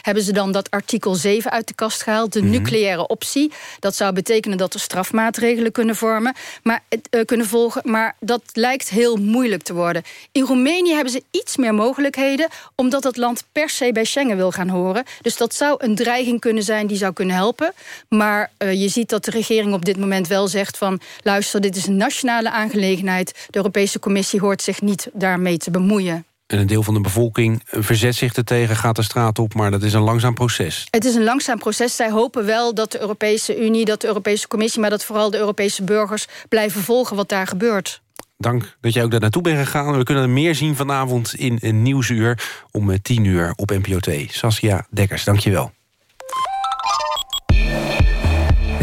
hebben ze dan dat artikel 7 uit de kast gehaald. De mhm. nucleaire optie. Dat zou betekenen dat er strafmaatregelen kunnen vormen. Maar, uh, kunnen volgen. Maar dat lijkt heel moeilijk te worden. In Roemenië hebben ze iets meer mogelijkheden omdat het land per se bij Schengen wil gaan horen. Dus dat zou een dreiging kunnen zijn die zou kunnen helpen. Maar uh, je ziet dat de regering op dit moment wel zegt van... luister, dit is een nationale aangelegenheid. De Europese Commissie hoort zich niet daarmee te bemoeien. En een deel van de bevolking verzet zich ertegen, gaat de straat op... maar dat is een langzaam proces. Het is een langzaam proces. Zij hopen wel dat de Europese Unie, dat de Europese Commissie... maar dat vooral de Europese burgers blijven volgen wat daar gebeurt. Dank dat jij ook daar naartoe bent gegaan. We kunnen meer zien vanavond in een Nieuwsuur om 10 eh, uur op NPO 2. Saskia Dekkers, dank je wel.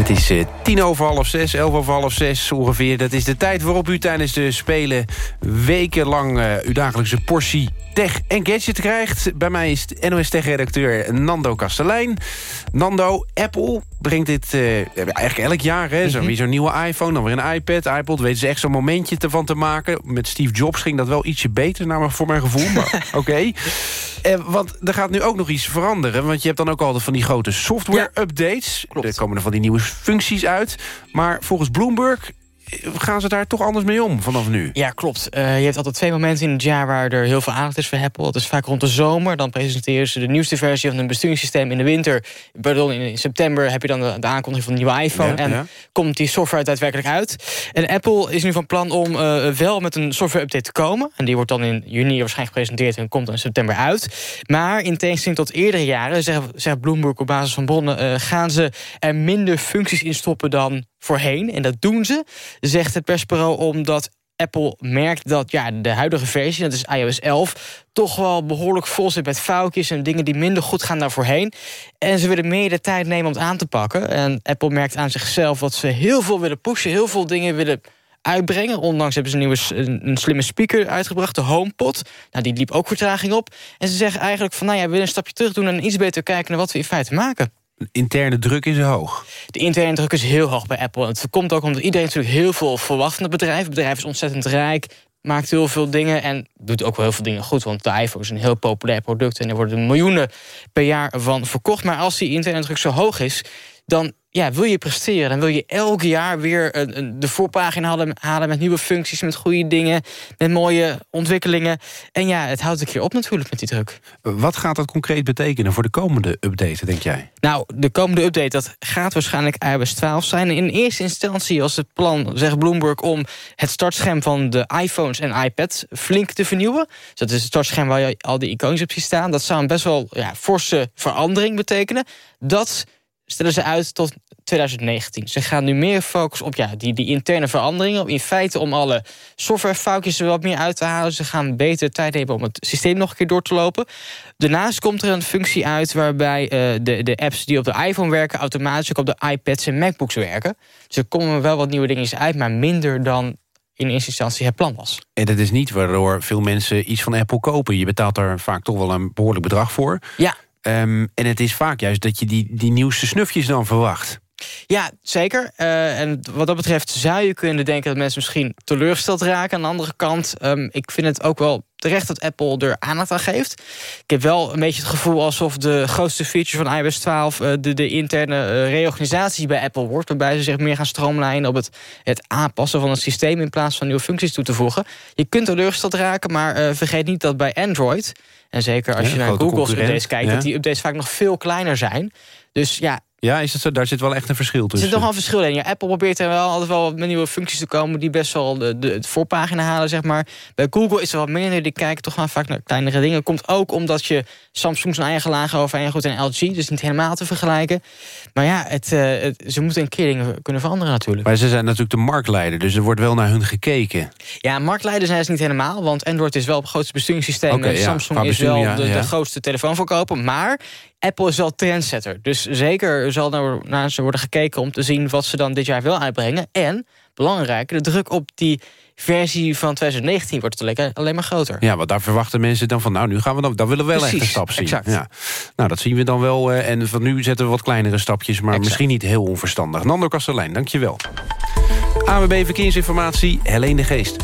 Het is uh, tien over half zes, elf over half zes ongeveer. Dat is de tijd waarop u tijdens de Spelen wekenlang uh, uw dagelijkse portie tech en gadget krijgt. Bij mij is NOS Tech-redacteur Nando Kastelein. Nando, Apple brengt dit uh, eigenlijk elk jaar. Hè, zo, mm zo'n nieuwe iPhone, dan weer een iPad, iPod. Weten ze echt zo'n momentje ervan te maken. Met Steve Jobs ging dat wel ietsje beter, naar voor mijn gevoel. Maar [laughs] oké. Eh, want er gaat nu ook nog iets veranderen. Want je hebt dan ook altijd van die grote software-updates. er komen er van die nieuwe functies uit. Maar volgens Bloomberg gaan ze daar toch anders mee om vanaf nu? Ja, klopt. Uh, je hebt altijd twee momenten in het jaar waar er heel veel aandacht is voor Apple. Dat is vaak rond de zomer. Dan presenteren ze de nieuwste versie van hun besturingssysteem in de winter. Pardon, in september heb je dan de, aankondiging van de nieuwe iPhone. en komt die software daadwerkelijk uit. En Apple is nu van plan om uh, wel met een software-update te komen. En die wordt dan in juni waarschijnlijk gepresenteerd en komt dan in september uit. Maar in tegenstelling tot eerdere jaren, zegt, Bloomberg op basis van bronnen... Uh, gaan ze er minder functies in stoppen dan voorheen. En dat doen ze, zegt het persbureau, omdat Apple merkt dat ja, de huidige versie, dat is iOS 11... toch wel behoorlijk vol zit met foutjes en dingen die minder goed gaan dan voorheen. En ze willen meer de tijd nemen om het aan te pakken. En Apple merkt aan zichzelf dat ze heel veel willen pushen... heel veel dingen willen uitbrengen. Ondanks hebben ze een nieuwe een, slimme speaker uitgebracht, de HomePod. Nou, die liep ook vertraging op. En ze zeggen eigenlijk van, nou ja, we willen een stapje terug doen... en iets beter kijken naar wat we in feite maken interne druk is hoog. De interne druk is heel hoog bij Apple. Het komt ook omdat iedereen natuurlijk heel veel verwacht van het bedrijf. Het bedrijf is ontzettend rijk, maakt heel veel dingen en doet ook wel heel veel dingen goed. Want de iPhone is een heel populair product en er worden miljoenen per jaar van verkocht. Maar als die interne druk zo hoog is, dan ja, wil je presteren, dan wil je elk jaar weer een, een, de voorpagina halen, halen met nieuwe functies, met goede dingen, met mooie ontwikkelingen. En ja, het houdt een keer op natuurlijk met die druk. Wat gaat dat concreet betekenen voor de komende update, denk jij? Nou, de komende update, dat gaat waarschijnlijk iOS 12 zijn. In eerste instantie was het plan, zegt Bloomberg, om het startscherm van de iPhones en iPads flink te vernieuwen. Dus dat is het startscherm waar je al die icoontjes op ziet staan. Dat zou een best wel ja, forse verandering betekenen. Dat stellen ze uit tot 2019. Ze gaan nu meer focussen op ja, die, die interne veranderingen. In feite om alle softwarefoutjes er wat meer uit te halen. Ze gaan beter tijd hebben om het systeem nog een keer door te lopen. Daarnaast komt er een functie uit waarbij uh, de, de apps die op de iPhone werken... automatisch ook op de iPads en MacBooks werken. Dus er komen wel wat nieuwe dingen uit, maar minder dan in eerste instantie het plan was. En dat is niet waardoor veel mensen iets van Apple kopen. Je betaalt daar vaak toch wel een behoorlijk bedrag voor. Ja. Um, en het is vaak juist dat je die, die nieuwste snufjes dan verwacht. Ja, zeker. Uh, en wat dat betreft zou je kunnen denken... dat mensen misschien teleurgesteld raken. Aan de andere kant, um, ik vind het ook wel terecht dat Apple er aandacht aan geeft. Ik heb wel een beetje het gevoel alsof de grootste feature van iOS 12... Uh, de, de interne uh, reorganisatie bij Apple wordt... waarbij ze zich meer gaan stroomlijnen op het, het aanpassen van het systeem... in plaats van nieuwe functies toe te voegen. Je kunt teleurgesteld raken, maar vergeet niet dat bij Android... en zeker als Ja, je naar Google's updates kijkt... ja. dat die updates vaak nog veel kleiner zijn. Dus ja, Ja, is het zo? daar zit wel echt een verschil er tussen. zit nog wel een verschil in. Ja, Apple probeert er wel altijd wel met nieuwe functies te komen... die best wel de, de, voorpagina halen, zeg maar. Bij Google is er wat minder. Die kijken toch wel vaak naar kleinere dingen. Komt ook omdat je Samsung zijn eigen lagen over goed en LG... dus niet helemaal te vergelijken. Maar ja, het, eh, het- ze moeten een keer dingen kunnen veranderen natuurlijk. Maar ze zijn natuurlijk de marktleider, dus er wordt wel naar hun gekeken. Ja, marktleider zijn ze niet helemaal, want Android is wel het grootste besturingssysteem. En ja, Samsung is wel de, ja. de grootste telefoonverkoper. Maar Apple is wel trendsetter. Dus zeker zal er naar ze worden gekeken om te zien wat ze dan dit jaar wil uitbrengen. En, belangrijk, de druk op die versie van 2019 wordt alleen- alleen maar groter. Ja, want daar verwachten mensen dan van... nou, nu gaan we dan, dan willen we wel echt Precies, een stap zien. exact. Ja. Nou, dat zien we dan wel. eh, en van nu zetten we wat kleinere stapjes... maar misschien niet heel onverstandig. Nando Kastelein, dankjewel. AWB Verkeersinformatie, Helene de Geest.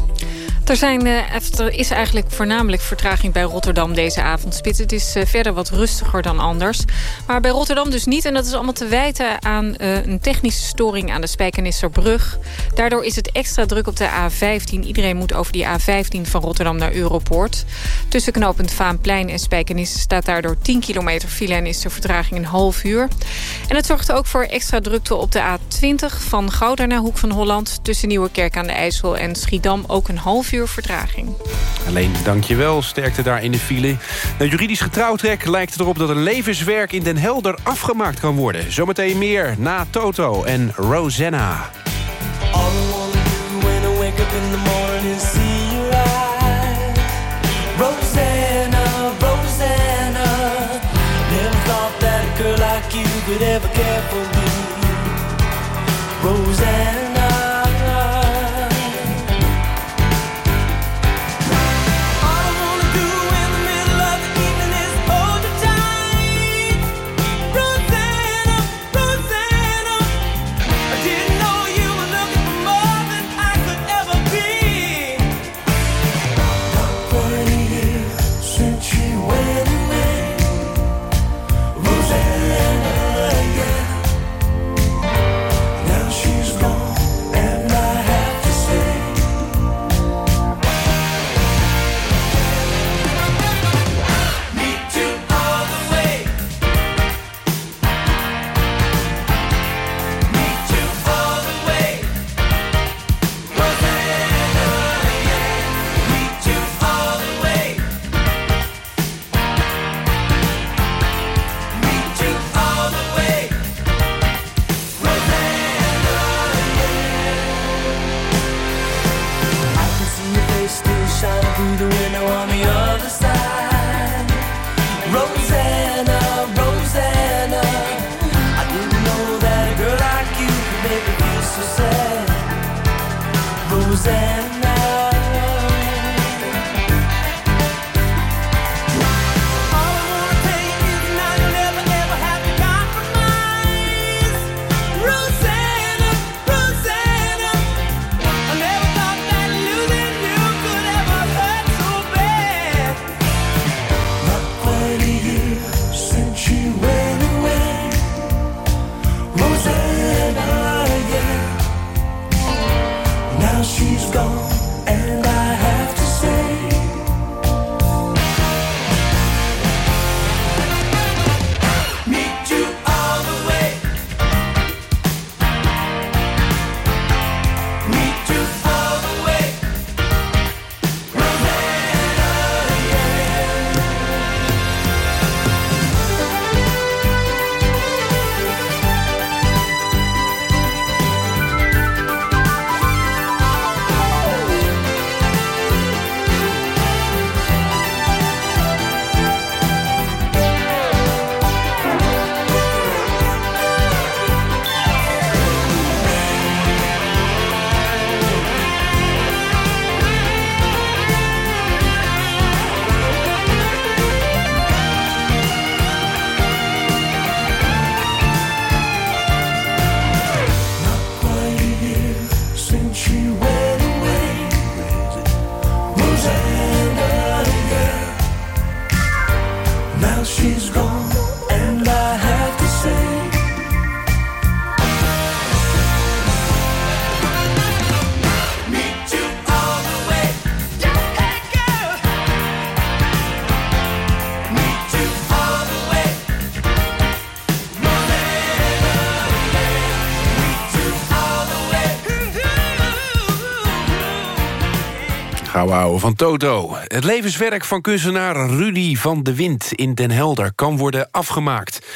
Er, zijn, eh, is eigenlijk voornamelijk vertraging bij Rotterdam deze avondspits. Het is eh, verder wat rustiger dan anders. Maar bij Rotterdam dus niet. En dat is allemaal te wijten aan eh, een technische storing aan de Spijkenisserbrug. Daardoor is het extra druk op de A15. Iedereen moet over die A15 van Rotterdam naar Europoort. Tussen knooppunt Vaanplein en Spijkenisse staat daardoor 10 kilometer file... en is de vertraging een half uur. En het zorgt ook voor extra drukte op de A20 van Gouda naar Hoek van Holland... tussen Nieuwekerk aan de IJssel en Schiedam ook een half uur vertraging. Alleen, dankjewel. Sterkte daar in de file. Nou, juridisch getrouwtrek lijkt het erop dat een levenswerk in Den Helder afgemaakt kan worden. Zometeen meer na Toto en Rosanna. Wake up Van Toto. Het levenswerk van kunstenaar Rudy van de Wind in Den Helder... kan worden afgemaakt.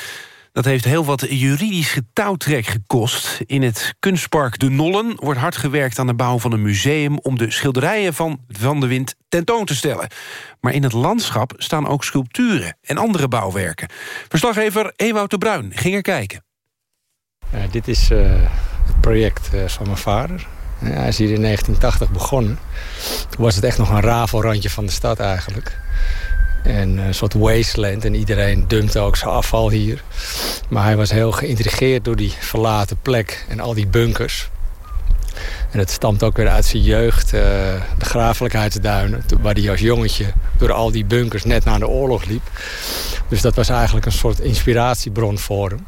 Dat heeft heel wat juridisch getouwtrek gekost. In het kunstpark De Nollen wordt hard gewerkt aan de bouw van een museum... om de schilderijen van Van de Wind tentoon te stellen. Maar in het landschap staan ook sculpturen en andere bouwwerken. Verslaggever Ewout de Bruin ging er kijken. Dit is uh, het project uh, van mijn vader. Ja, hij is hier in 1980 begonnen. Toen was het echt nog een rafelrandje van de stad eigenlijk. En een soort wasteland. En iedereen dumpte ook zijn afval hier. Maar hij was heel geïntrigeerd door die verlaten plek en al die bunkers. En het stamt ook weer uit zijn jeugd, uh, de grafelijkheidsduinen... waar hij als jongetje door al die bunkers net na de oorlog liep. Dus dat was eigenlijk een soort inspiratiebron voor hem.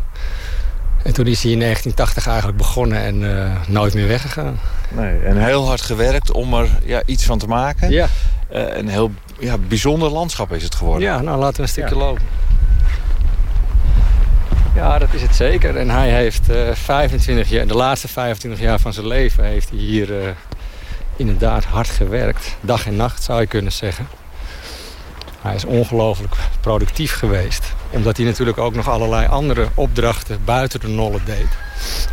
En toen is hij in 1980 eigenlijk begonnen en uh, nooit meer weggegaan. Nee, en heel hard gewerkt om er ja, iets van te maken. Ja. Uh, een heel ja, bijzonder landschap is het geworden. Ja, nou laten we een stukje ja. lopen. Ja, dat is het zeker. En hij heeft uh, 25 jaar, de laatste 25 jaar van zijn leven heeft hij hier inderdaad hard gewerkt. Dag en nacht zou je kunnen zeggen. Hij is ongelooflijk productief geweest. Omdat hij natuurlijk ook nog allerlei andere opdrachten buiten de nollen deed.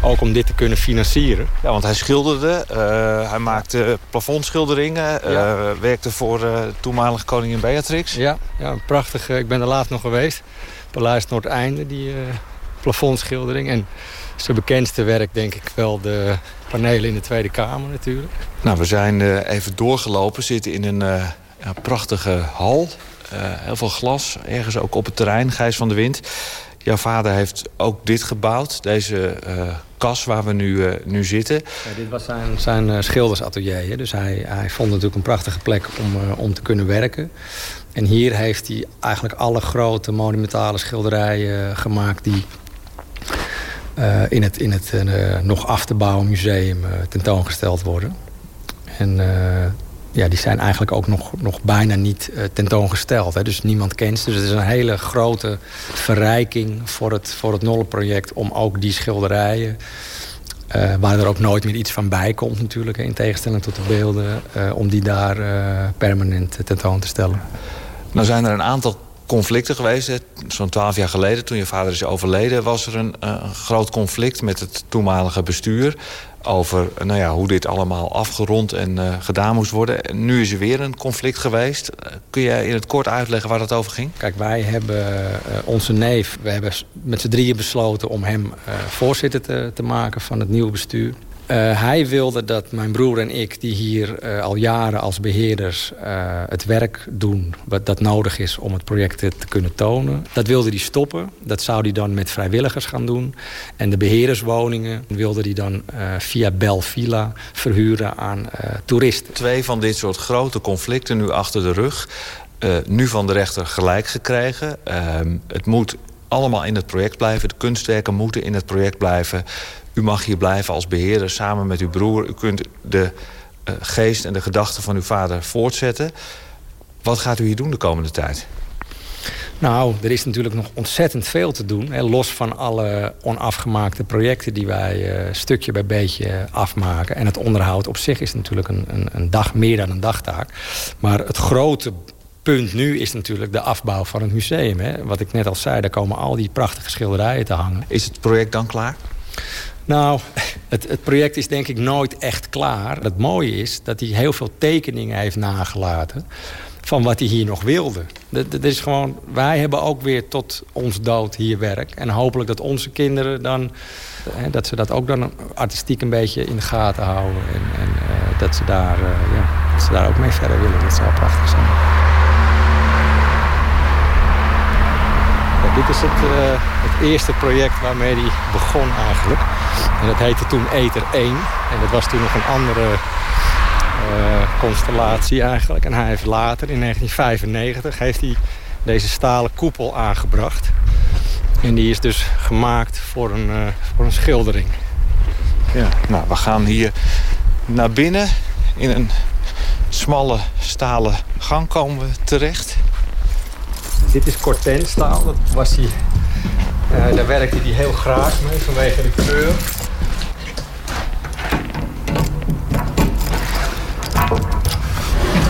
Ook om dit te kunnen financieren. Ja, want hij schilderde, uh, hij maakte plafondschilderingen. Uh, ja. werkte voor uh, toenmalige koningin Beatrix. Ja, ja prachtig. Ik ben er laatst nog geweest. Paleis Noordeinde, die plafondschildering. En zijn bekendste werk denk ik wel de panelen in de Tweede Kamer natuurlijk. Nou, we zijn even doorgelopen, zitten in een prachtige hal. Uh, heel veel glas, ergens ook op het terrein, Gijs van de Wind. Jouw vader heeft ook dit gebouwd, deze uh, kas waar we nu, uh, nu zitten. Ja, dit was zijn, zijn schildersatelier. Hè? Dus hij, hij vond natuurlijk een prachtige plek om, om te kunnen werken. En hier heeft hij eigenlijk alle grote monumentale schilderijen gemaakt... die in het, in het nog af te bouwen museum tentoongesteld worden. En ja, die zijn eigenlijk ook nog, nog bijna niet uh, tentoongesteld. Hè. Dus niemand kent ze. Dus het is een hele grote verrijking voor het, voor het Nolle-project... om ook die schilderijen, uh, waar er ook nooit meer iets van bij komt natuurlijk... in tegenstelling tot de beelden, uh, om die daar permanent tentoon te stellen. Nou zijn er een aantal conflicten geweest. Zo'n twaalf jaar geleden, toen je vader is overleden... was er een, een groot conflict met het toenmalige bestuur over nou ja, hoe dit allemaal afgerond en uh, gedaan moest worden. En nu is er weer een conflict geweest. Kun jij in het kort uitleggen waar dat over ging? Kijk, wij hebben onze neef... we hebben met z'n drieën besloten om hem voorzitter te, te, maken van het nieuwe bestuur. Uh, hij wilde dat mijn broer en ik, die hier uh, al jaren als beheerders uh, het werk doen... wat dat nodig is om het project te, te kunnen tonen. Dat wilde hij stoppen. Dat zou hij dan met vrijwilligers gaan doen. En de beheerderswoningen wilde hij dan via Belvilla verhuren aan toeristen. Twee van dit soort grote conflicten nu achter de rug. nu van de rechter gelijk gekregen. Ehm, het moet allemaal in het project blijven. De kunstwerken moeten in het project blijven... U mag hier blijven als beheerder samen met uw broer. U kunt de uh, geest en de gedachten van uw vader voortzetten. Wat gaat u hier doen de komende tijd? Nou, er is natuurlijk nog ontzettend veel te doen. Hè, los van alle onafgemaakte projecten die wij uh, stukje bij beetje afmaken. En het onderhoud op zich is natuurlijk een, een, een dag meer dan een dagtaak. Maar het grote punt nu is natuurlijk de afbouw van het museum. Hè. Wat ik net al zei, daar komen al die prachtige schilderijen te hangen. Is het project dan klaar? Nou, [laughs] het, het, project is denk ik nooit echt klaar. Het mooie is dat hij heel veel tekeningen heeft nagelaten... van wat hij hier nog wilde. Dat, is gewoon, wij hebben ook weer tot ons dood hier werk. En hopelijk dat onze kinderen dan... Hè, dat ze dat ook dan artistiek een beetje in de gaten houden. En, en uh, dat, ze daar, uh, ja, dat ze daar ook mee verder willen. Dat zou prachtig zijn. Dit is het, uh, het, eerste project waarmee hij begon eigenlijk. En dat heette toen Ether 1. En dat was toen nog een andere uh, constellatie eigenlijk. En hij heeft later, in 1995, heeft hij deze stalen koepel aangebracht. En die is dus gemaakt voor een, voor een schildering. Ja, nou, we gaan hier naar binnen. In een smalle stalen gang komen we terecht. Dit is cortenstaal. Dat was die, uh, daar werkte hij heel graag mee vanwege de kleur.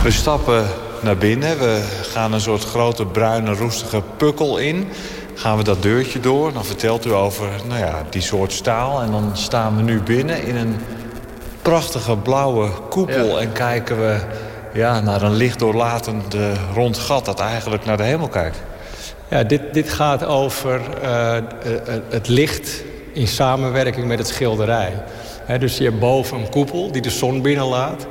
We stappen naar binnen. We gaan een soort grote bruine roestige pukkel in. Gaan we dat deurtje door. Dan vertelt u over nou ja, die soort staal. En dan staan we nu binnen in een prachtige blauwe koepel. En kijken we ja, naar een lichtdoorlatend eh, rond gat dat eigenlijk naar de hemel kijkt. Ja, dit, dit gaat over uh, het licht in samenwerking met het schilderij. Dus je hebt boven een koepel die de zon binnenlaat.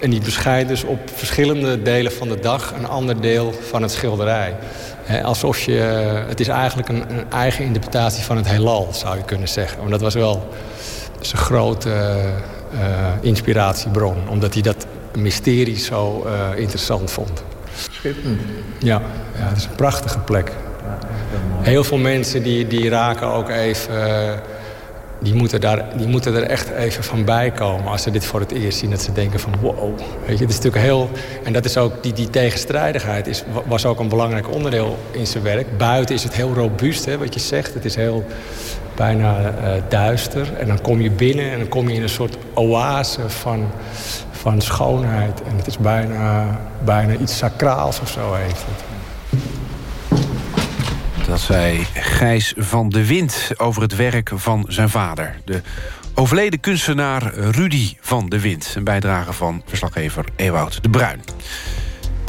En die bescheidt dus op verschillende delen van de dag een ander deel van het schilderij. Alsof je, het is eigenlijk een, een, eigen interpretatie van het heelal, zou je kunnen zeggen. Want dat was wel zijn grote inspiratiebron. Omdat hij dat mysterie zo uh, interessant vond. Schitterend. Ja, ja, het is een prachtige plek. Heel veel mensen die, die raken ook even... Uh, die moeten, daar, die moeten er echt even van bij komen als ze dit voor het eerst zien. Dat ze denken van wow. Weet je, het is natuurlijk heel... En dat is ook, die, die tegenstrijdigheid is, was ook een belangrijk onderdeel in zijn werk. Buiten is het heel robuust, hè, wat je zegt. Het is heel bijna uh, duister. En dan kom je binnen en dan kom je in een soort oase van, van schoonheid. En het is bijna, bijna iets sacraals of zo heeft het. Dat zei Gijs van de Wind over het werk van zijn vader. De overleden kunstenaar Rudy van de Wind. Een bijdrage van verslaggever Ewout de Bruin.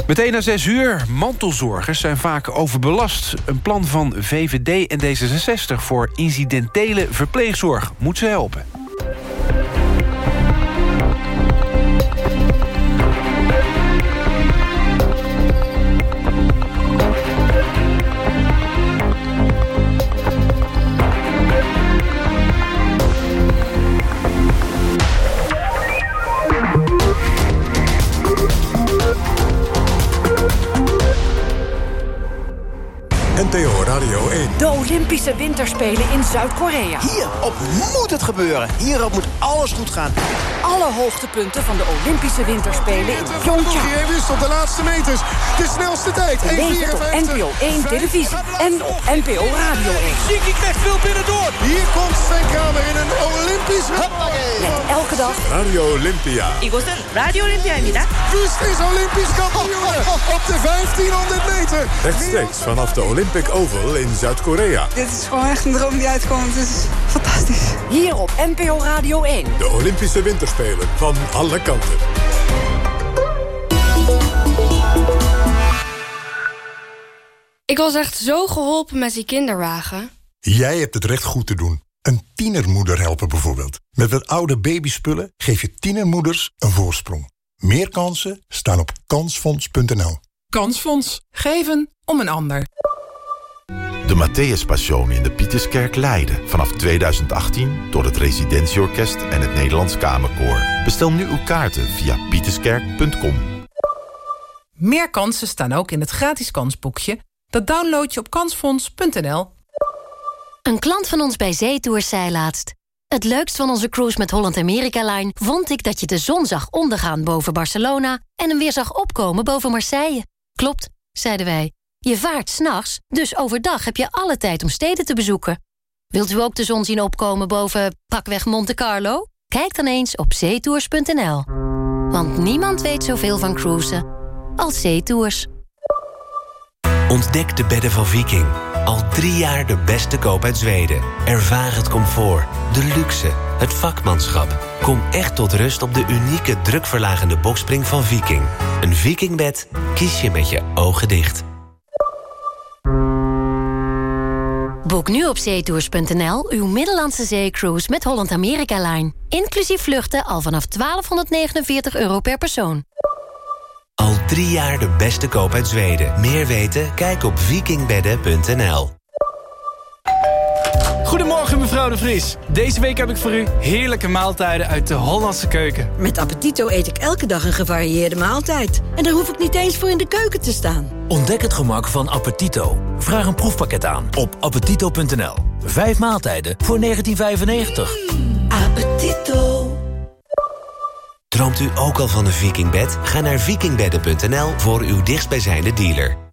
Meteen na zes uur. Mantelzorgers zijn vaak overbelast. Een plan van VVD en D66 voor incidentele verpleegzorg moet ze helpen. Olympische Winterspelen in Zuid-Korea. Hierop moet het gebeuren. Hierop moet alles goed gaan. Alle hoogtepunten van de Olympische Winterspelen in Pyeongchang. Hij wist op de laatste meters de snelste tijd. Beleef op NPO 1 televisie en op NPO Radio 1. Ziki krijgt veel binnendoor. Hier komt Sven Kramer in een Olympisch Met elke dag Radio Olympia. 이곳은 Radio Olympia입니다. Wust is Olympisch kampioen [laughs] op de 1500 meter. Rechtstreeks vanaf de Olympic Oval in Zuid-Korea. Dit is gewoon echt een droom die uitkomt. Het is fantastisch. Hier op NPO Radio 1. De Olympische Winterspelen van alle kanten. Ik was echt zo geholpen met die kinderwagen. Jij hebt het recht goed te doen. Een tienermoeder helpen bijvoorbeeld. Met wat oude babyspullen geef je tienermoeders een voorsprong. Meer kansen staan op kansfonds.nl. Kansfonds. Geven om een ander. De Matthäus Passion in de Pieterskerk Leiden. Vanaf 2018 door het Residentieorkest en het Nederlands Kamerkoor. Bestel nu uw kaarten via pieterskerk.com. Meer kansen staan ook in het gratis kansboekje. Dat download je op kansfonds.nl. Een klant van ons bij Zeetours zei laatst... Het leukst van onze cruise met Holland America Line... vond ik dat je de zon zag ondergaan boven Barcelona... en hem weer zag opkomen boven Marseille. Klopt, zeiden wij. Je vaart s'nachts, dus overdag heb je alle tijd om steden te bezoeken. Wilt u ook de zon zien opkomen boven pakweg Monte Carlo? Kijk dan eens op zeetours.nl. Want niemand weet zoveel van cruisen als Zeetours. Ontdek de bedden van Viking. Al drie jaar de beste koop uit Zweden. Ervaar het comfort, de luxe, het vakmanschap. Kom echt tot rust op de unieke drukverlagende bokspring van Viking. Een Vikingbed kies je met je ogen dicht. Boek nu op zeetours.nl uw Middellandse zeecruise met Holland America Line. Inclusief vluchten al vanaf 1249 euro per persoon. Al drie jaar de beste koop uit Zweden. Meer weten? Kijk op vikingbedden.nl. Goedemorgen mevrouw de Vries. Deze week heb ik voor u heerlijke maaltijden uit de Hollandse keuken. Met Appetito eet ik elke dag een gevarieerde maaltijd. En daar hoef ik niet eens voor in de keuken te staan. Ontdek het gemak van Appetito. Vraag een proefpakket aan op appetito.nl. Vijf maaltijden voor 1995. Appetito. Droomt u ook al van een vikingbed? Ga naar vikingbedden.nl voor uw dichtstbijzijnde dealer.